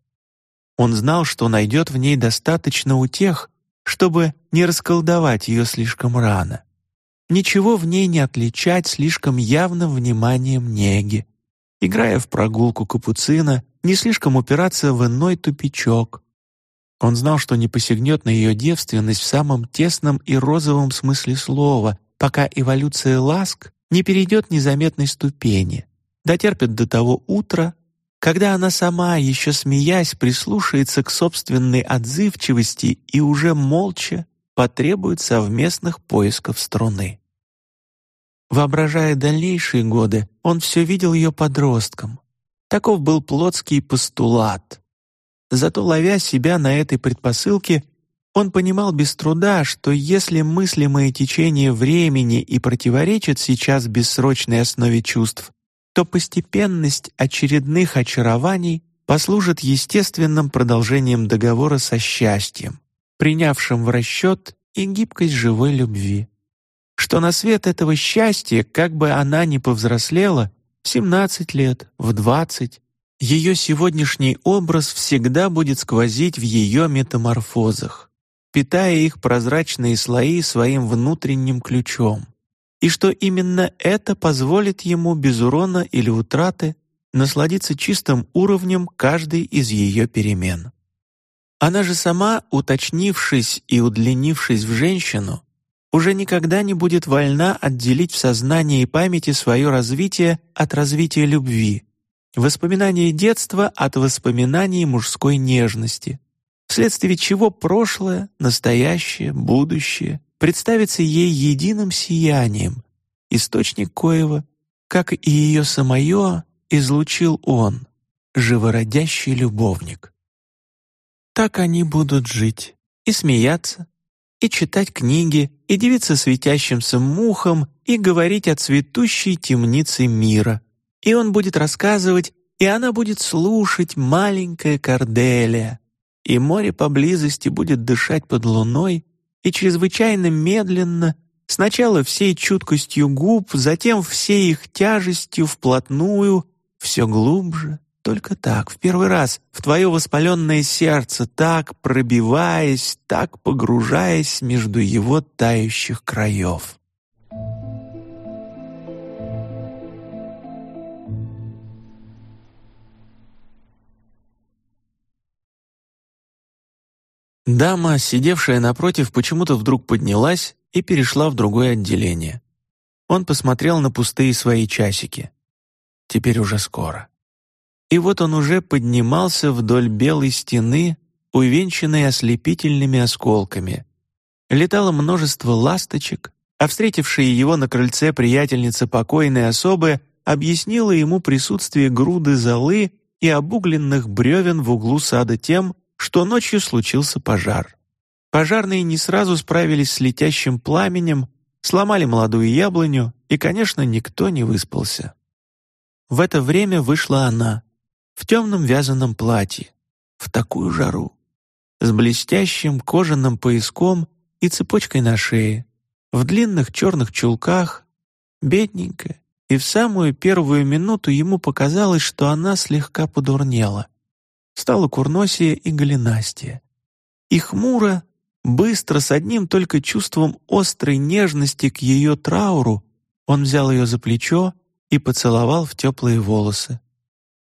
Он знал, что найдет в ней достаточно утех, чтобы не расколдовать ее слишком рано ничего в ней не отличать слишком явным вниманием неги. Играя в прогулку капуцина, не слишком упираться в иной тупичок. Он знал, что не посягнет на ее девственность в самом тесном и розовом смысле слова, пока эволюция ласк не перейдет незаметной ступени, дотерпит до того утра, когда она сама, еще смеясь, прислушается к собственной отзывчивости и уже молча потребует совместных поисков струны. Воображая дальнейшие годы, он все видел ее подростком. Таков был плотский постулат. Зато, ловя себя на этой предпосылке, он понимал без труда, что если мыслимое течение времени и противоречит сейчас бессрочной основе чувств, то постепенность очередных очарований послужит естественным продолжением договора со счастьем, принявшим в расчет и гибкость живой любви. Что на свет этого счастья, как бы она ни повзрослела, в 17 лет, в 20, ее сегодняшний образ всегда будет сквозить в ее метаморфозах, питая их прозрачные слои своим внутренним ключом, и что именно это позволит ему без урона или утраты насладиться чистым уровнем каждой из ее перемен. Она же сама, уточнившись и удлинившись в женщину, уже никогда не будет вольна отделить в сознании и памяти свое развитие от развития любви, воспоминания детства от воспоминаний мужской нежности, вследствие чего прошлое, настоящее, будущее представится ей единым сиянием, источник коего, как и ее самое, излучил он, живородящий любовник. Так они будут жить и смеяться, и читать книги, и дивиться светящимся мухам, и говорить о цветущей темнице мира. И он будет рассказывать, и она будет слушать маленькая Корделия. И море поблизости будет дышать под луной, и чрезвычайно медленно, сначала всей чуткостью губ, затем всей их тяжестью вплотную, все глубже, только так, в первый раз, в твое воспаленное сердце, так пробиваясь, так погружаясь между его тающих краев. Дама, сидевшая напротив, почему-то вдруг поднялась и перешла в другое отделение. Он посмотрел на пустые свои часики. Теперь уже скоро. И вот он уже поднимался вдоль белой стены, увенчанной ослепительными осколками. Летало множество ласточек, а встретившая его на крыльце приятельница покойной особы объяснила ему присутствие груды золы и обугленных бревен в углу сада тем, что ночью случился пожар. Пожарные не сразу справились с летящим пламенем, сломали молодую яблоню, и, конечно, никто не выспался. В это время вышла она, в темном вязаном платье, в такую жару, с блестящим кожаным пояском и цепочкой на шее, в длинных черных чулках, бедненькая, и в самую первую минуту ему показалось, что она слегка подурнела. Стала курносия и голенастия. И хмуро, быстро, с одним только чувством острой нежности к ее трауру, он взял ее за плечо и поцеловал в теплые волосы.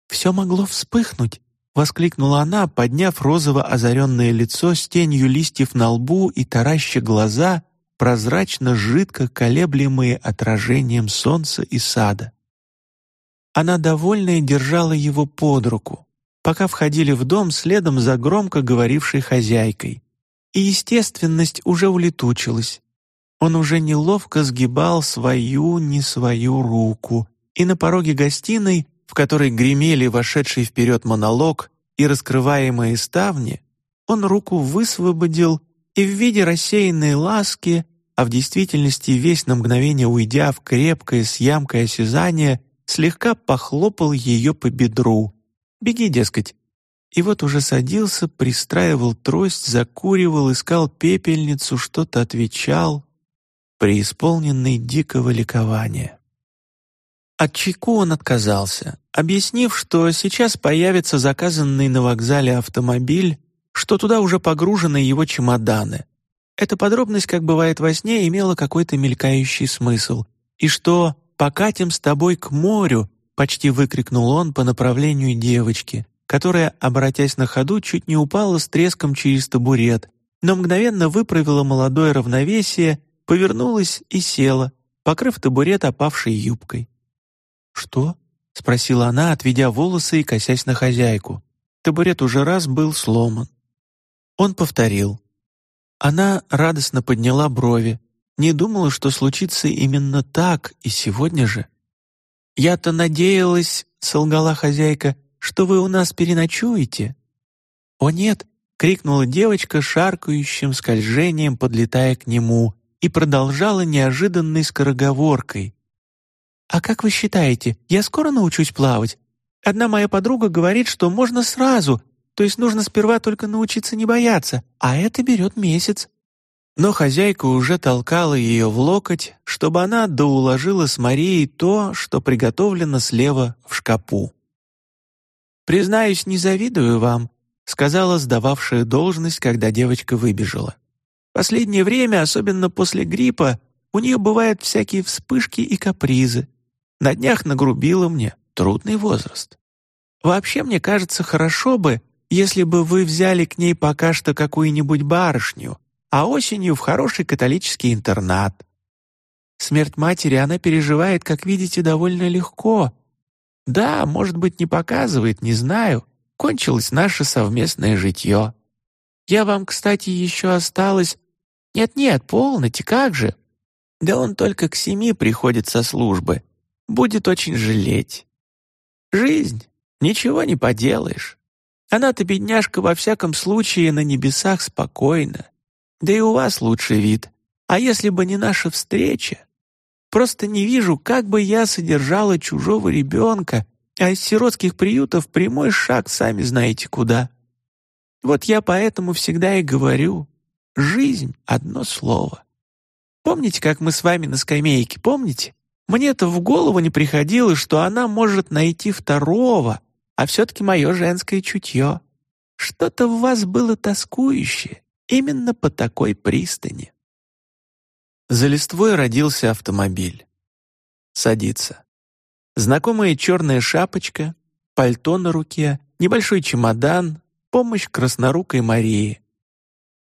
«Все могло вспыхнуть!» — воскликнула она, подняв розово озаренное лицо с тенью листьев на лбу и тараща глаза, прозрачно-жидко колеблемые отражением солнца и сада. Она довольная держала его под руку, пока входили в дом следом за громко говорившей хозяйкой. И естественность уже улетучилась. Он уже неловко сгибал свою, не свою руку, и на пороге гостиной в которой гремели вошедший вперед монолог и раскрываемые ставни, он руку высвободил и в виде рассеянной ласки, а в действительности весь на мгновение уйдя в крепкое с ямкой осязание, слегка похлопал ее по бедру. «Беги, дескать». И вот уже садился, пристраивал трость, закуривал, искал пепельницу, что-то отвечал, преисполненный дикого ликования. От чайку он отказался, объяснив, что сейчас появится заказанный на вокзале автомобиль, что туда уже погружены его чемоданы. Эта подробность, как бывает во сне, имела какой-то мелькающий смысл, и что «покатим с тобой к морю», почти выкрикнул он по направлению девочки, которая, обратясь на ходу, чуть не упала с треском через табурет, но мгновенно выправила молодое равновесие, повернулась и села, покрыв табурет опавшей юбкой. «Что?» — спросила она, отведя волосы и косясь на хозяйку. Табурет уже раз был сломан. Он повторил. Она радостно подняла брови, не думала, что случится именно так и сегодня же. «Я-то надеялась», — солгала хозяйка, что вы у нас переночуете?» «О нет!» — крикнула девочка шаркающим скольжением, подлетая к нему, и продолжала неожиданной скороговоркой. «А как вы считаете, я скоро научусь плавать? Одна моя подруга говорит, что можно сразу, то есть нужно сперва только научиться не бояться, а это берет месяц». Но хозяйка уже толкала ее в локоть, чтобы она доуложила с Марией то, что приготовлено слева в шкапу. «Признаюсь, не завидую вам», — сказала сдававшая должность, когда девочка выбежала. «Последнее время, особенно после гриппа, у нее бывают всякие вспышки и капризы. На днях нагрубила мне трудный возраст. Вообще, мне кажется, хорошо бы, если бы вы взяли к ней пока что какую-нибудь барышню, а осенью в хороший католический интернат. Смерть матери она переживает, как видите, довольно легко, да, может быть, не показывает, не знаю. Кончилось наше совместное житье. Я вам, кстати, еще осталось... Нет-нет, полноте, как же? Да он только к семи приходит со службы. Будет очень жалеть. Жизнь, ничего не поделаешь. Она-то, бедняжка, во всяком случае на небесах спокойна. Да и у вас лучший вид. А если бы не наша встреча, Просто не вижу, как бы я содержала чужого ребенка, а из сиротских приютов прямой шаг сами знаете куда. Вот я поэтому всегда и говорю, жизнь — одно слово. Помните, как мы с вами на скамейке, помните? Мне-то в голову не приходило, что она может найти второго, а все-таки мое женское чутье. Что-то в вас было тоскующее именно по такой пристани. За листвой родился автомобиль. Садится. Знакомая черная шапочка, пальто на руке, небольшой чемодан, помощь краснорукой Марии.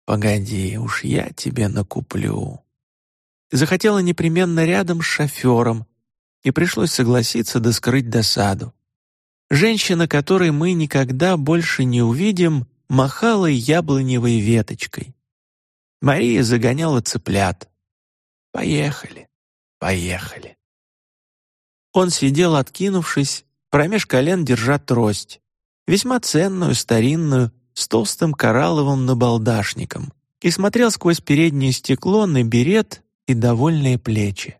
«Погоди, уж я тебе накуплю». Захотела непременно рядом с шофером, и пришлось согласиться да скрыть досаду. Женщина, которой мы никогда больше не увидим, махала яблоневой веточкой. Мария загоняла цыплят. Поехали, поехали. Он сидел, откинувшись, промеж колен держа трость, весьма ценную, старинную, с толстым коралловым набалдашником, и смотрел сквозь переднее стекло на берет и довольные плечи.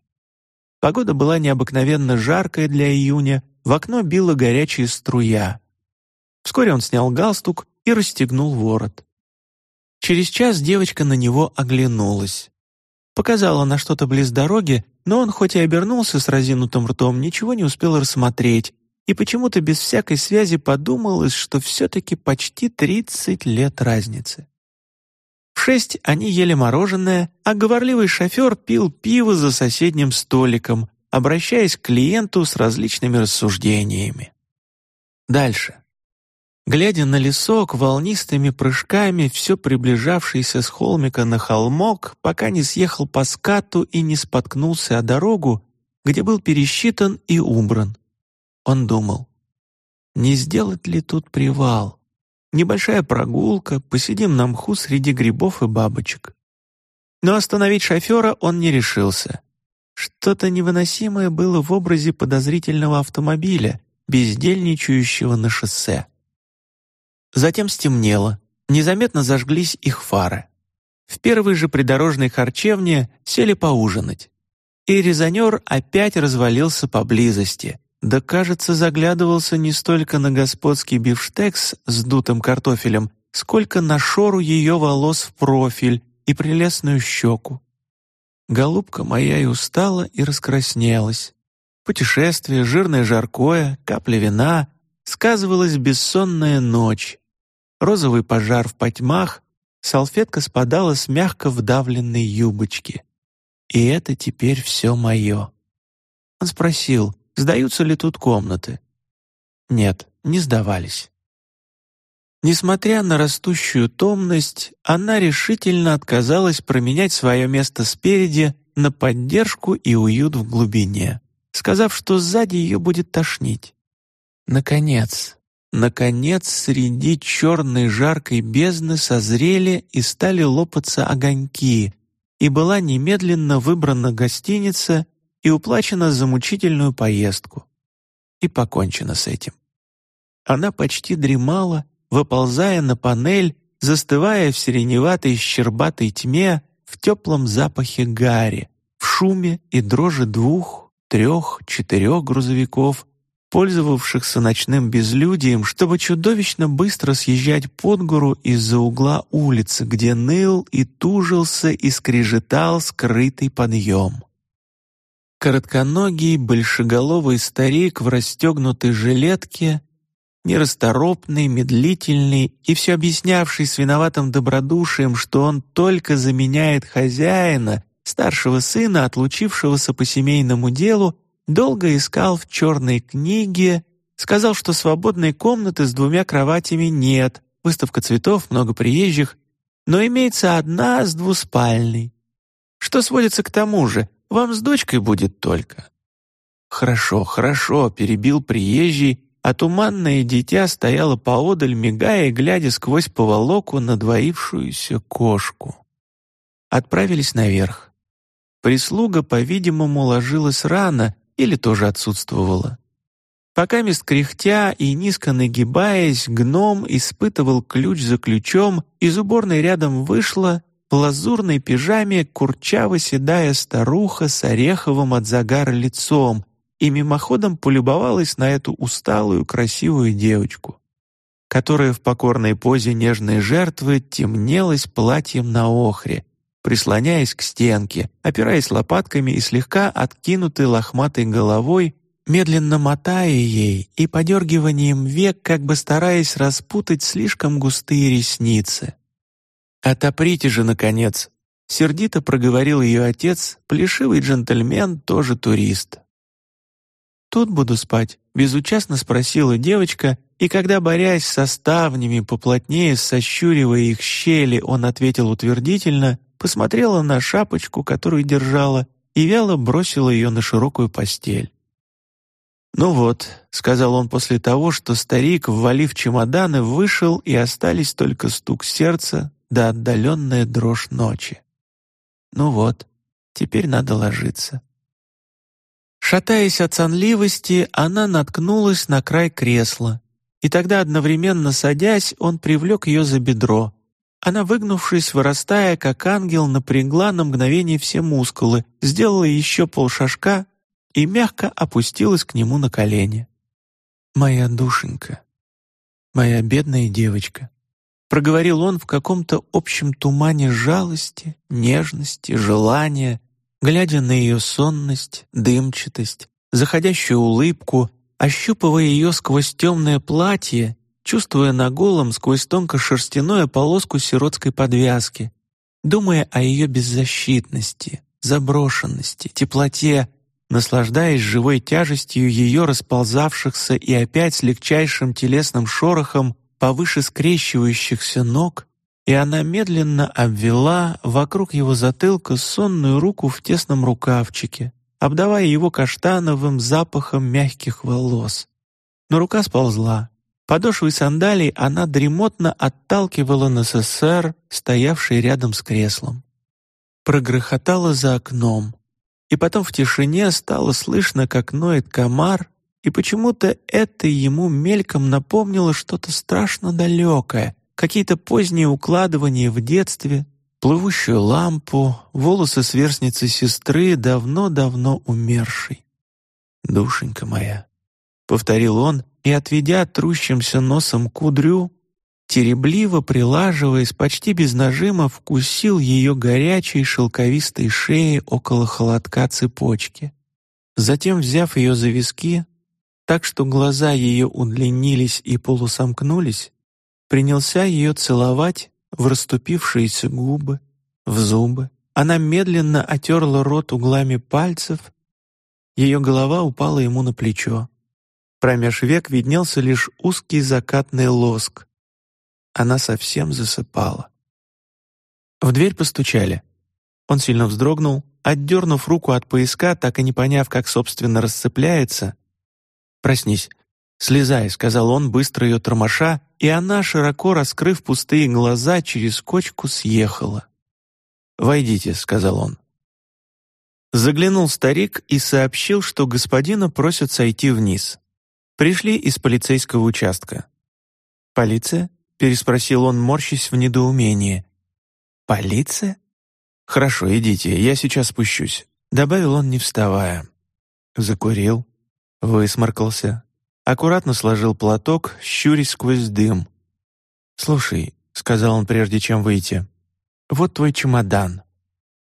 Погода была необыкновенно жаркая для июня, в окно била горячая струя. Вскоре он снял галстук и расстегнул ворот. Через час девочка на него оглянулась. Показала на что-то близ дороги, но он хоть и обернулся с разинутым ртом, ничего не успел рассмотреть, и почему-то без всякой связи подумалось, что все-таки почти тридцать лет разницы. В шесть они ели мороженое, а говорливый шофер пил пиво за соседним столиком, обращаясь к клиенту с различными рассуждениями. Дальше. Глядя на лесок, волнистыми прыжками, все приближавшийся с холмика на холмок, пока не съехал по скату и не споткнулся о дорогу, где был пересчитан и убран. Он думал, не сделать ли тут привал? Небольшая прогулка, посидим на мху среди грибов и бабочек. Но остановить шофера он не решился. Что-то невыносимое было в образе подозрительного автомобиля, бездельничающего на шоссе. Затем стемнело, незаметно зажглись их фары. В первой же придорожной харчевне сели поужинать. И резонер опять развалился поблизости, да, кажется, заглядывался не столько на господский бифштекс с дутым картофелем, сколько на шору ее волос в профиль и прелестную щеку. Голубка моя и устала, и раскраснелась. Путешествие, жирное жаркое, капля вина, сказывалась бессонная ночь, розовый пожар в потьмах, салфетка спадала с мягко вдавленной юбочки. И это теперь все мое. Он спросил, сдаются ли тут комнаты. Нет, не сдавались. Несмотря на растущую томность, она решительно отказалась променять свое место спереди на поддержку и уют в глубине, сказав, что сзади ее будет тошнить. Наконец, наконец, среди черной жаркой бездны созрели и стали лопаться огоньки, и была немедленно выбрана гостиница и уплачена за мучительную поездку. И покончено с этим. Она почти дремала, выползая на панель, застывая в сиреневатой щербатой тьме, в теплом запахе гари, в шуме и дрожи двух, трех, четырех грузовиков, пользовавшихся ночным безлюдием, чтобы чудовищно быстро съезжать под гору из-за угла улицы, где ныл и тужился и скрежетал скрытый подъем. Коротконогий, большеголовый старик в расстегнутой жилетке, нерасторопный, медлительный и все объяснявший с виноватым добродушием, что он только заменяет хозяина, старшего сына, отлучившегося по семейному делу, долго искал в черной книге, сказал, что свободной комнаты с двумя кроватями нет, выставка цветов, много приезжих, но имеется одна с двуспальной. Что сводится к тому же, вам с дочкой будет только. Хорошо, хорошо, перебил приезжий, а туманное дитя стояло поодаль, мигая и глядя сквозь поволоку на двоившуюся кошку. Отправились наверх. Прислуга, по-видимому, ложилась рано или тоже отсутствовала. Пока мест кряхтя и низко нагибаясь, гном испытывал ключ за ключом, из уборной рядом вышла в лазурной пижаме курчаво-седая старуха с ореховым от загара лицом, и мимоходом полюбовалась на эту усталую красивую девочку, которая в покорной позе нежной жертвы темнелась платьем на охре, прислоняясь к стенке, опираясь лопатками и слегка откинутой лохматой головой, медленно мотая ей и подергиванием век, как бы стараясь распутать слишком густые ресницы. «Отоприте же, наконец!» — сердито проговорил ее отец, плешивый джентльмен, тоже турист. «Тут буду спать», — безучастно спросила девочка, и когда, борясь со ставнями, поплотнее сощуривая их щели, он ответил утвердительно, посмотрела на шапочку, которую держала, и вяло бросила ее на широкую постель. «Ну вот», — сказал он после того, что старик, ввалив чемоданы, вышел, и остались только стук сердца да отдаленная дрожь ночи. «Ну вот, теперь надо ложиться». Шатаясь от сонливости, она наткнулась на край кресла, и тогда, одновременно садясь, он привлек ее за бедро. Она, выгнувшись, вырастая, как ангел, напрягла на мгновение все мускулы, сделала еще полшажка и мягко опустилась к нему на колени. «Моя душенька, моя бедная девочка», проговорил он в каком-то общем тумане жалости, нежности, желания, глядя на ее сонность, дымчатость, заходящую улыбку, ощупывая ее сквозь темное платье, чувствуя на голом сквозь тонко-шерстяное полоску сиротской подвязки, думая о ее беззащитности, заброшенности, теплоте, наслаждаясь живой тяжестью ее расползавшихся и опять с легчайшим телесным шорохом повыше скрещивающихся ног, и она медленно обвела вокруг его затылка сонную руку в тесном рукавчике, обдавая его каштановым запахом мягких волос. Но рука сползла. Подошвой сандалий она дремотно отталкивала на СССР, стоявший рядом с креслом. Прогрохотала за окном, и потом в тишине стало слышно, как ноет комар, и почему-то это ему мельком напомнило что-то страшно далекое, какие-то поздние укладывания в детстве, плывущую лампу, волосы сверстницы сестры, давно-давно умершей. «Душенька моя», — повторил он, и, отведя трущимся носом кудрю, теребливо прилаживаясь, почти без нажима, вкусил ее горячей шелковистой шеи около холодка цепочки. Затем, взяв ее за виски, так что глаза ее удлинились и полусомкнулись, принялся ее целовать в расступившиеся губы, в зубы. Она медленно отерла рот углами пальцев, ее голова упала ему на плечо. Промеж век виднелся лишь узкий закатный лоск. Она совсем засыпала. В дверь постучали. Он сильно вздрогнул, отдернув руку от поиска, так и не поняв, как, собственно, расцепляется. «Проснись, слезай», — сказал он, быстро ее тормоша, и она, широко раскрыв пустые глаза, через кочку съехала. «Войдите», — сказал он. Заглянул старик и сообщил, что господина просят сойти вниз. Пришли из полицейского участка. «Полиция?» — переспросил он, морщась в недоумении. «Полиция?» «Хорошо, идите, я сейчас спущусь», — добавил он, не вставая. Закурил, высморкался, аккуратно сложил платок, щурясь сквозь дым. «Слушай», — сказал он, прежде чем выйти, — «вот твой чемодан.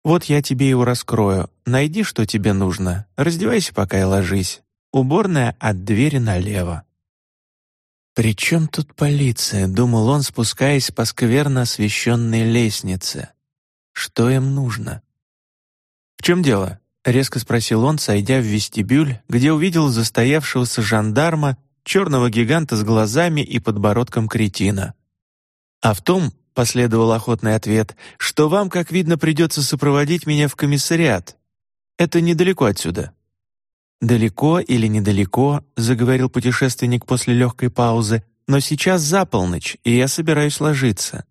Вот я тебе его раскрою. Найди, что тебе нужно. Раздевайся пока и ложись. Уборная от двери налево». «При чем тут полиция?» — думал он, спускаясь по скверно освещенной лестнице. «Что им нужно?» «В чем дело?» — резко спросил он, сойдя в вестибюль, где увидел застоявшегося жандарма, черного гиганта с глазами и подбородком кретина. «А в том, — последовал охотный ответ, — что вам, как видно, придется сопроводить меня в комиссариат. Это недалеко отсюда». «Далеко или недалеко», — заговорил путешественник после легкой паузы, «но сейчас за полночь, и я собираюсь ложиться.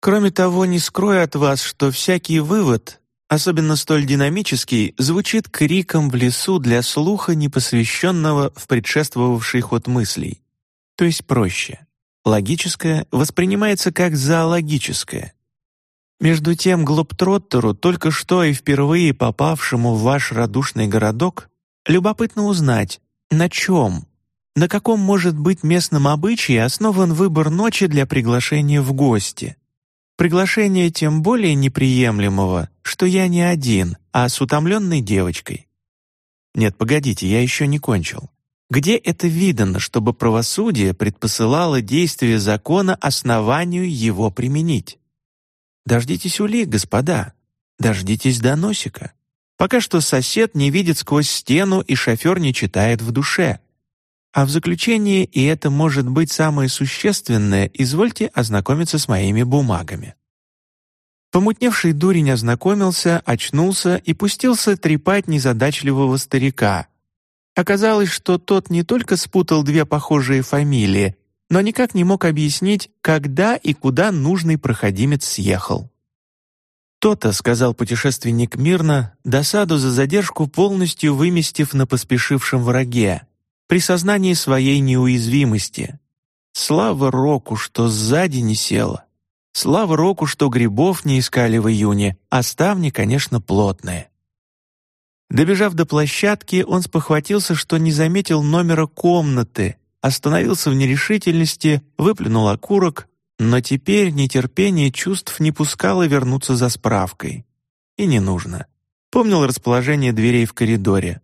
Кроме того, не скрою от вас, что всякий вывод, особенно столь динамический, звучит криком в лесу для слуха, непосвященного в предшествовавший ход мыслей. То есть проще. Логическое воспринимается как зоологическое. Между тем глобтроттеру, только что и впервые попавшему в ваш радушный городок, Любопытно узнать, на чем, на каком может быть местном обычае основан выбор ночи для приглашения в гости. Приглашение тем более неприемлемого, что я не один, а с утомленной девочкой. Нет, погодите, я еще не кончил. Где это видано, чтобы правосудие предпосылало действие закона основанию его применить? Дождитесь улик, господа, дождитесь доносика. Пока что сосед не видит сквозь стену и шофер не читает в душе. А в заключение, и это может быть самое существенное, извольте ознакомиться с моими бумагами. Помутневший дурень ознакомился, очнулся и пустился трепать незадачливого старика. Оказалось, что тот не только спутал две похожие фамилии, но никак не мог объяснить, когда и куда нужный проходимец съехал. «То-то», — сказал путешественник мирно, досаду за задержку полностью выместив на поспешившем враге, при сознании своей неуязвимости. Слава Року, что сзади не села. Слава Року, что грибов не искали в июне, а ставни, конечно, плотные. Добежав до площадки, он спохватился, что не заметил номера комнаты, остановился в нерешительности, выплюнул окурок, но теперь нетерпение чувств не пускало вернуться за справкой. И не нужно. Помнил расположение дверей в коридоре.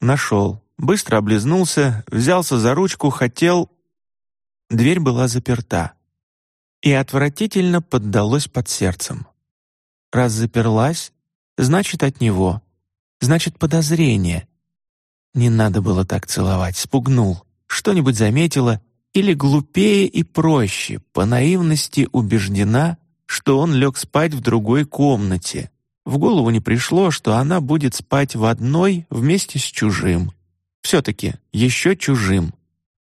Нашел. Быстро облизнулся, взялся за ручку, хотел... Дверь была заперта. И отвратительно поддалось под сердцем. Раз заперлась, значит, от него. Значит, подозрение. Не надо было так целовать, спугнул. Что-нибудь заметила или глупее и проще, по наивности убеждена, что он лег спать в другой комнате. В голову не пришло, что она будет спать в одной вместе с чужим. Все-таки еще чужим.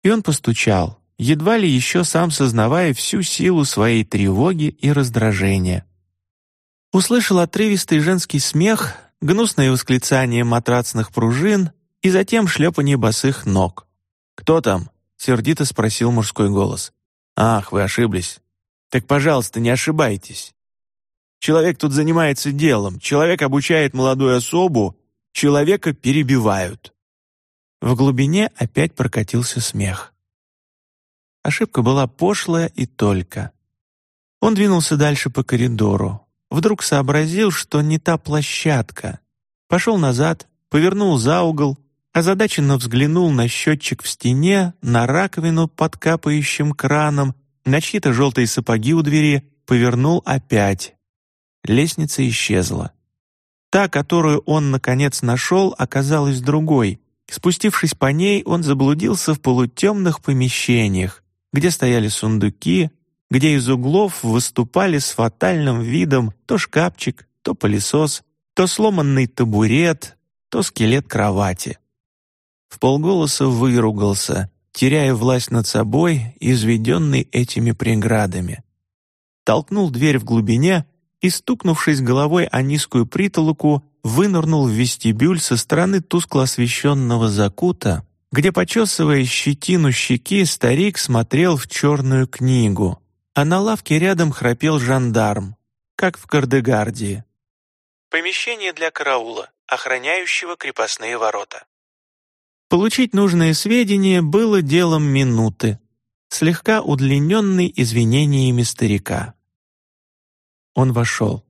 И он постучал, едва ли еще сам сознавая всю силу своей тревоги и раздражения. Услышал отрывистый женский смех, гнусное восклицание матрацных пружин и затем шлепанье босых ног. «Кто там?» Сердито спросил мужской голос. «Ах, вы ошиблись. Так, пожалуйста, не ошибайтесь. Человек тут занимается делом, человек обучает молодую особу, человека перебивают». В глубине опять прокатился смех. Ошибка была пошлая и только. Он двинулся дальше по коридору. Вдруг сообразил, что не та площадка. Пошел назад, повернул за угол озадаченно взглянул на счетчик в стене, на раковину под капающим краном, на чьи-то желтые сапоги у двери, повернул опять. Лестница исчезла. Та, которую он, наконец, нашел, оказалась другой. Спустившись по ней, он заблудился в полутемных помещениях, где стояли сундуки, где из углов выступали с фатальным видом то шкафчик, то пылесос, то сломанный табурет, то скелет кровати. В полголоса выругался, теряя власть над собой, изведенный этими преградами. Толкнул дверь в глубине и, стукнувшись головой о низкую притолоку, вынырнул в вестибюль со стороны тускло освещенного закута, где, почесывая щетину щеки, старик смотрел в черную книгу, а на лавке рядом храпел жандарм, как в Кардегардии. Помещение для караула, охраняющего крепостные ворота. Получить нужные сведения было делом минуты, слегка удлиненной извинениями старика. Он вошел.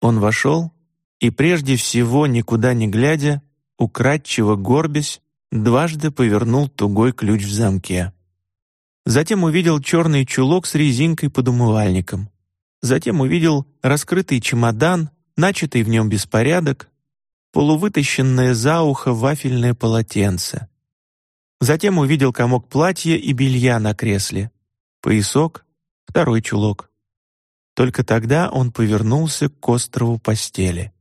Он вошел и прежде всего, никуда не глядя, украдчиво горбясь, дважды повернул тугой ключ в замке. Затем увидел черный чулок с резинкой под умывальником. Затем увидел раскрытый чемодан, начатый в нем беспорядок, полувытащенное за ухо вафельное полотенце. Затем увидел комок платья и белья на кресле, поясок, второй чулок. Только тогда он повернулся к острову постели.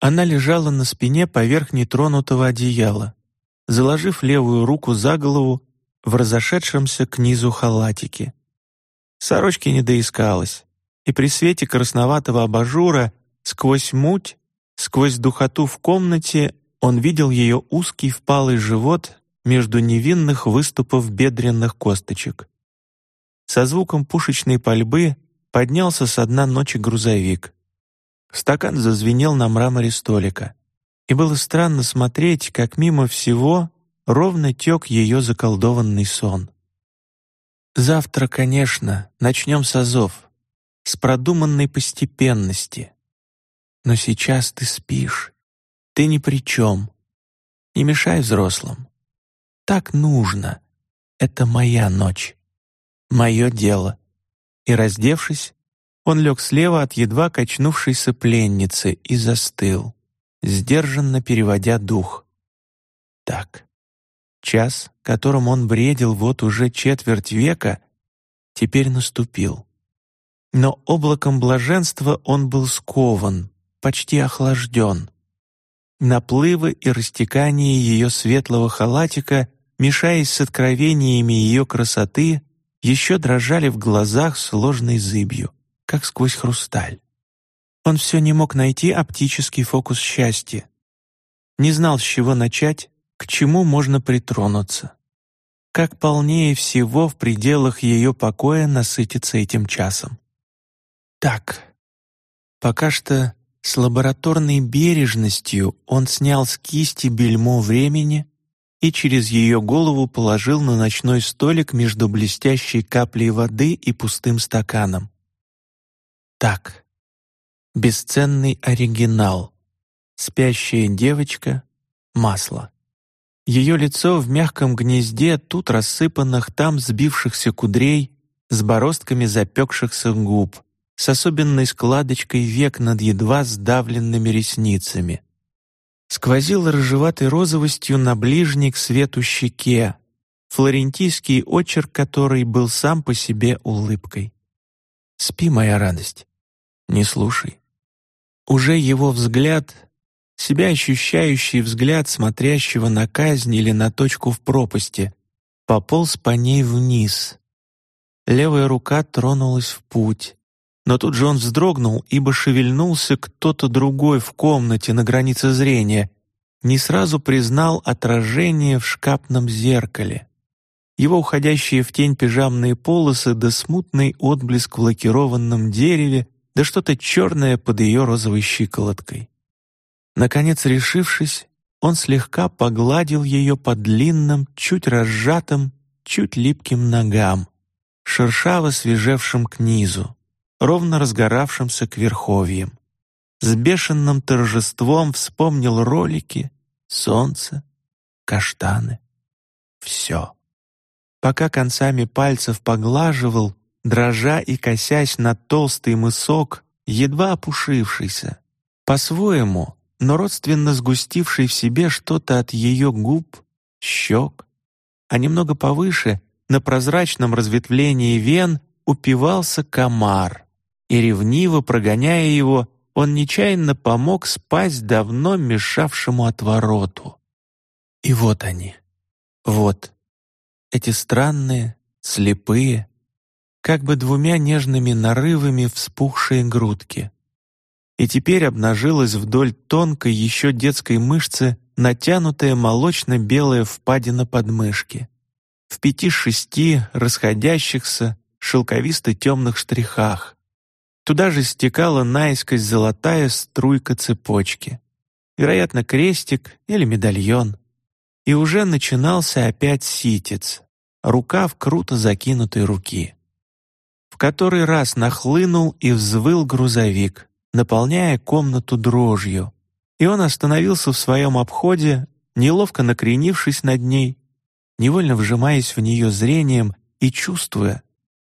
Она лежала на спине поверх нетронутого одеяла, заложив левую руку за голову в разошедшемся к низу халатике. Сорочки не доискалась, и при свете красноватого абажура сквозь муть, сквозь духоту в комнате он видел ее узкий впалый живот между невинных выступов бедренных косточек. Со звуком пушечной пальбы поднялся с дна ночи грузовик. Стакан зазвенел на мраморе столика, и было странно смотреть, как мимо всего ровно тек ее заколдованный сон. Завтра, конечно, начнем с азов, с продуманной постепенности. Но сейчас ты спишь, ты ни при чем. Не мешай взрослым. Так нужно. Это моя ночь, мое дело. И раздевшись, он лег слева от едва качнувшейся пленницы и застыл, сдержанно переводя дух. Так, час, которым он бредил вот уже четверть века, теперь наступил. Но облаком блаженства он был скован, почти охлажден. Наплывы и растекания ее светлого халатика, мешаясь с откровениями ее красоты, еще дрожали в глазах сложной зыбью как сквозь хрусталь. Он все не мог найти оптический фокус счастья. Не знал, с чего начать, к чему можно притронуться. Как полнее всего в пределах ее покоя насытиться этим часом. Так, пока что с лабораторной бережностью он снял с кисти бельмо времени и через ее голову положил на ночной столик между блестящей каплей воды и пустым стаканом. Так. Бесценный оригинал. Спящая девочка. Масло. Ее лицо в мягком гнезде, тут рассыпанных, там сбившихся кудрей, с бороздками запекшихся губ, с особенной складочкой век над едва сдавленными ресницами. Сквозил рыжеватой розовостью на ближней к свету щеке, флорентийский очерк который был сам по себе улыбкой. «Спи, моя радость, не слушай. Уже его взгляд, себя ощущающий взгляд смотрящего на казнь или на точку в пропасти, пополз по ней вниз. Левая рука тронулась в путь. Но тут же он вздрогнул, ибо шевельнулся кто-то другой в комнате на границе зрения, не сразу признал отражение в шкапном зеркале. Его уходящие в тень пижамные полосы да смутный отблеск в лакированном дереве да что-то черное под ее розовой щиколоткой. Наконец, решившись, он слегка погладил ее по длинным, чуть разжатым, чуть липким ногам, шершаво свежевшим к низу, ровно разгоравшимся к верховьям. С бешеным торжеством вспомнил ролики, солнце, каштаны. Все. Пока концами пальцев поглаживал, дрожа и косясь на толстый мысок, едва опушившийся, по-своему, но родственно сгустивший в себе что-то от ее губ, щек, а немного повыше, на прозрачном разветвлении вен, упивался комар, и ревниво прогоняя его, он нечаянно помог спасть давно мешавшему отвороту. И вот они, вот, эти странные, слепые, как бы двумя нежными нарывами вспухшие грудки. И теперь обнажилась вдоль тонкой еще детской мышцы натянутая молочно-белая впадина подмышки. В пяти-шести расходящихся, шелковисто-темных штрихах. Туда же стекала наискось золотая струйка цепочки. Вероятно, крестик или медальон. И уже начинался опять ситец, рукав круто закинутой руки. В который раз нахлынул и взвыл грузовик, наполняя комнату дрожью, и он остановился в своем обходе, неловко накренившись над ней, невольно вжимаясь в нее зрением и чувствуя,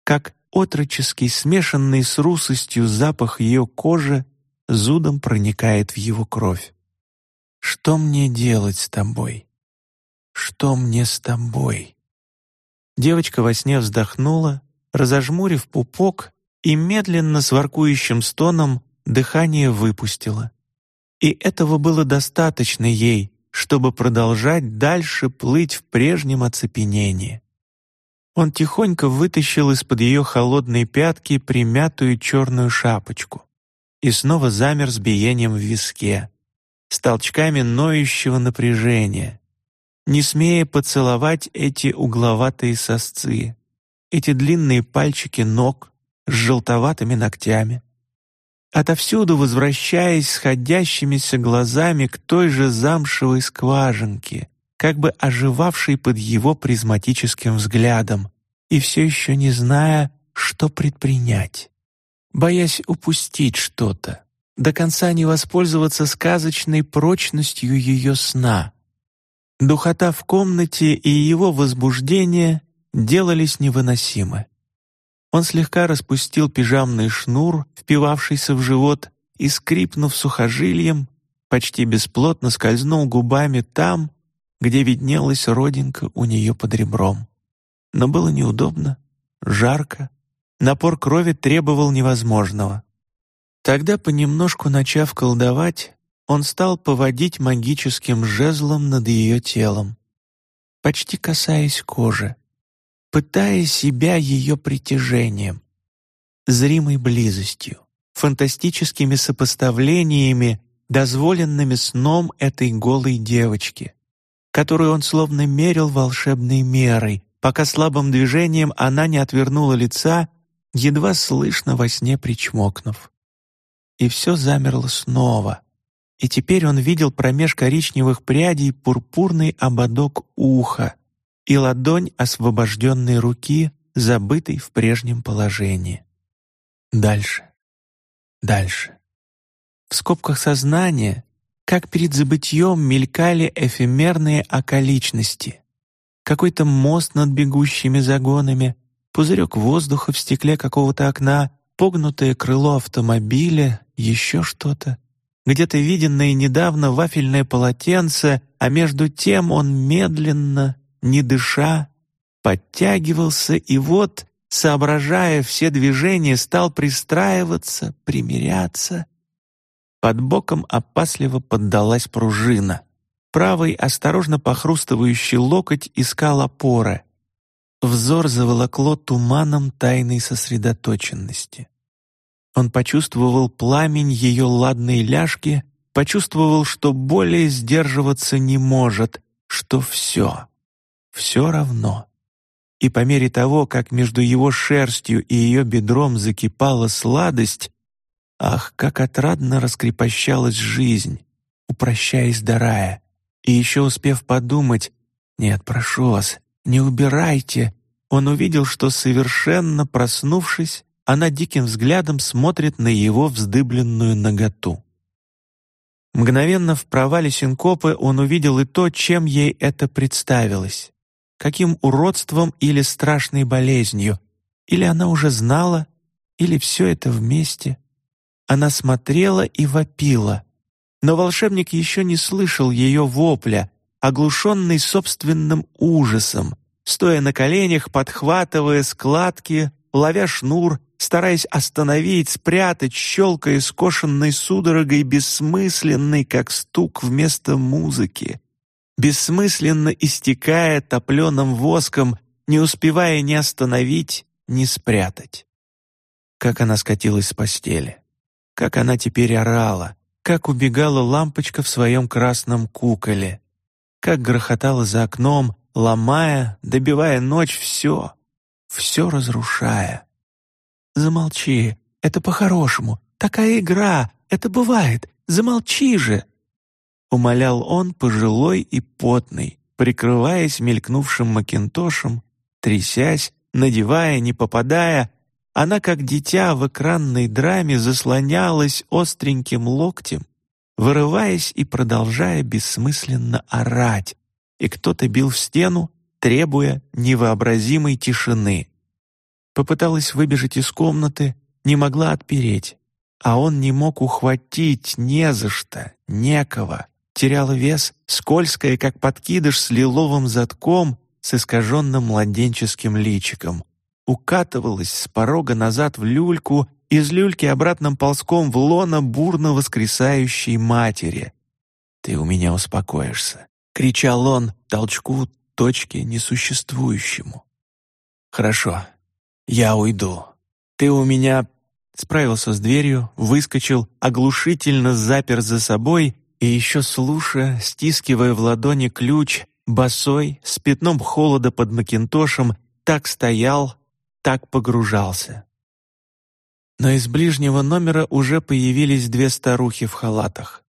как отроческий, смешанный с русостью запах ее кожи зудом проникает в его кровь. «Что мне делать с тобой? Что мне с тобой?» Девочка во сне вздохнула, разожмурив пупок и медленно с воркующим стоном дыхание выпустила. И этого было достаточно ей, чтобы продолжать дальше плыть в прежнем оцепенении. Он тихонько вытащил из-под ее холодной пятки примятую черную шапочку и снова замер с биением в виске, с толчками ноющего напряжения, не смея поцеловать эти угловатые сосцы, эти длинные пальчики ног с желтоватыми ногтями, отовсюду возвращаясь сходящимися глазами к той же замшевой скважинке, как бы оживавшей под его призматическим взглядом, и все еще не зная, что предпринять, боясь упустить что-то, до конца не воспользоваться сказочной прочностью ее сна. Духота в комнате и его возбуждение делались невыносимы. Он слегка распустил пижамный шнур, впивавшийся в живот, и, скрипнув сухожилием, почти бесплотно скользнул губами там, где виднелась родинка у нее под ребром. Но было неудобно, жарко, напор крови требовал невозможного. Тогда, понемножку начав колдовать, он стал поводить магическим жезлом над ее телом, почти касаясь кожи пытая себя ее притяжением, зримой близостью, фантастическими сопоставлениями, дозволенными сном этой голой девочки, которую он словно мерил волшебной мерой, пока слабым движением она не отвернула лица, едва слышно во сне причмокнув. И все замерло снова, и теперь он видел промеж коричневых прядей пурпурный ободок уха, и ладонь освобожденной руки, забытой в прежнем положении. Дальше, дальше. В скобках сознания, как перед забытьем, мелькали эфемерные околичности. Какой-то мост над бегущими загонами, пузырек воздуха в стекле какого-то окна, погнутое крыло автомобиля, еще что-то. Где-то виденное недавно вафельное полотенце, а между тем он медленно, не дыша, подтягивался и вот, соображая все движения, стал пристраиваться, примиряться. Под боком опасливо поддалась пружина. Правый, осторожно похрустывающий локоть искал опоры. Взор заволокло туманом тайной сосредоточенности. Он почувствовал пламень ее ладной ляжки, почувствовал, что более сдерживаться не может, что все, все равно. И по мере того, как между его шерстью и ее бедром закипала сладость, ах, как отрадно раскрепощалась жизнь, упрощаясь до рая. И еще успев подумать, «Нет, прошу вас, не убирайте», он увидел, что, совершенно проснувшись, она диким взглядом смотрит на его вздыбленную наготу. Мгновенно в провале синкопы он увидел и то, чем ей это представилось каким уродством или страшной болезнью, или она уже знала, или все это вместе. Она смотрела и вопила, но волшебник еще не слышал ее вопля, оглушенный собственным ужасом, стоя на коленях, подхватывая складки, ловя шнур, стараясь остановить, спрятать, щелкая скошенной судорогой, бессмысленной, как стук вместо музыки, бессмысленно истекая топленым воском, не успевая ни остановить, ни спрятать. Как она скатилась с постели, как она теперь орала, как убегала лампочка в своем красном куколе, как грохотала за окном, ломая, добивая ночь все, все разрушая. «Замолчи, это по-хорошему, такая игра, это бывает, замолчи же!» Умолял он, пожилой и потный, прикрываясь мелькнувшим макинтошем, трясясь, надевая, не попадая, она, как дитя в экранной драме, заслонялась остреньким локтем, вырываясь и продолжая бессмысленно орать, и кто-то бил в стену, требуя невообразимой тишины. Попыталась выбежать из комнаты, не могла отпереть, а он не мог ухватить не за что, некого. Теряла вес, скользкая, как подкидыш с лиловым затком, с искаженным младенческим личиком. Укатывалась с порога назад в люльку, из люльки обратным ползком в лона бурно воскресающей матери. «Ты у меня успокоишься», — кричал он толчку точки несуществующему. «Хорошо, я уйду. Ты у меня...» Справился с дверью, выскочил, оглушительно запер за собой и еще слушая, стискивая в ладони ключ, босой, с пятном холода под макинтошем, так стоял, так погружался. Но из ближнего номера уже появились две старухи в халатах.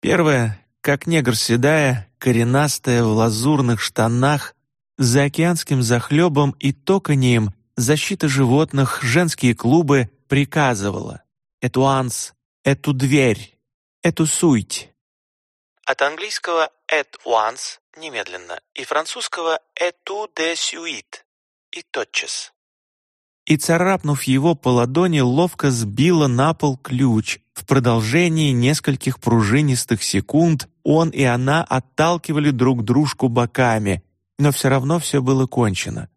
Первая, как негр седая, коренастая в лазурных штанах, за океанским захлебом и токаньем защита животных, женские клубы приказывала «Эту анс, эту дверь, эту суть». От английского «at once» — немедленно, и французского «et tout de suite» — и тотчас и, царапнув его по ладони, ловко сбила на пол ключ. В продолжении нескольких пружинистых секунд он и она отталкивали друг дружку боками, но все равно все было кончено.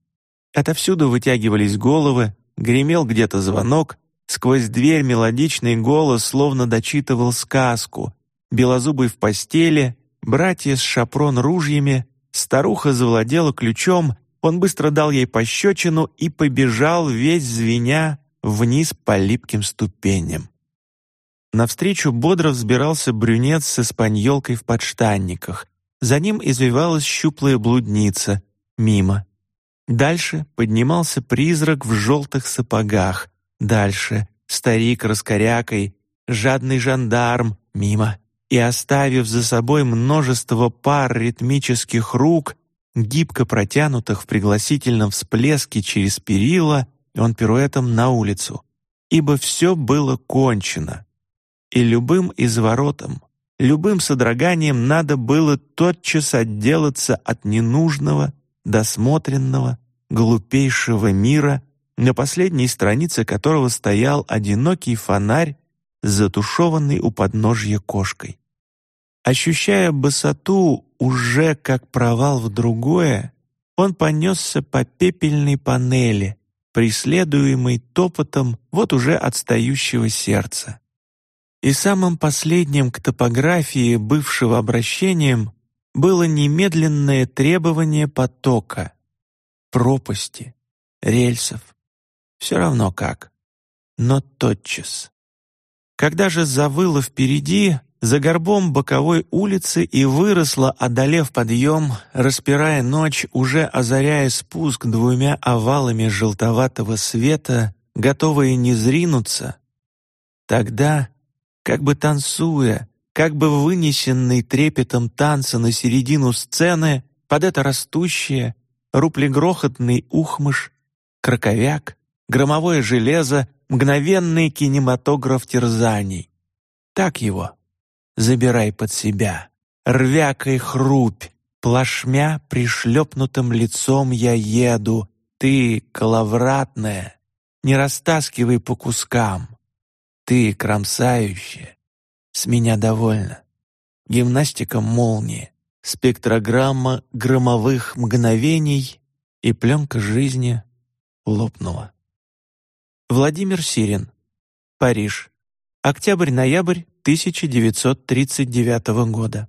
Отовсюду вытягивались головы, гремел где-то звонок, сквозь дверь мелодичный голос словно дочитывал сказку. Белозубый в постели, братья с шапрон ружьями, старуха завладела ключом — он быстро дал ей пощечину и побежал, весь звеня, вниз по липким ступеням. Навстречу бодро взбирался брюнет с испаньолкой в подштанниках. За ним извивалась щуплая блудница. Мимо. Дальше поднимался призрак в желтых сапогах. Дальше старик раскорякой, жадный жандарм. Мимо. И оставив за собой множество пар ритмических рук, гибко протянутых в пригласительном всплеске через перила, он пируэтом на улицу, ибо все было кончено. И любым изворотом, любым содроганием надо было тотчас отделаться от ненужного, досмотренного, глупейшего мира, на последней странице которого стоял одинокий фонарь, затушеванный у подножья кошкой. Ощущая босоту уже как провал в другое, он понесся по пепельной панели, преследуемый топотом вот уже отстающего сердца. И самым последним к топографии бывшего обращением было немедленное требование потока, пропасти, рельсов, все равно как, но тотчас. Когда же завыло впереди, за горбом боковой улицы и выросла, одолев подъем, распирая ночь, уже озаряя спуск двумя овалами желтоватого света, готовые не зринуться. Тогда, как бы танцуя, как бы вынесенный трепетом танца на середину сцены, под это растущее, руплегрохотный ухмыш, краковяк, громовое железо, мгновенный кинематограф терзаний. Так его забирай под себя. Рвякой хрупь, плашмя пришлепнутым лицом я еду. Ты, коловратная, не растаскивай по кускам. Ты, кромсающая, с меня довольна. Гимнастика молнии, спектрограмма громовых мгновений и пленка жизни лопнула. Владимир Сирин. Париж. Октябрь-ноябрь 1939 года.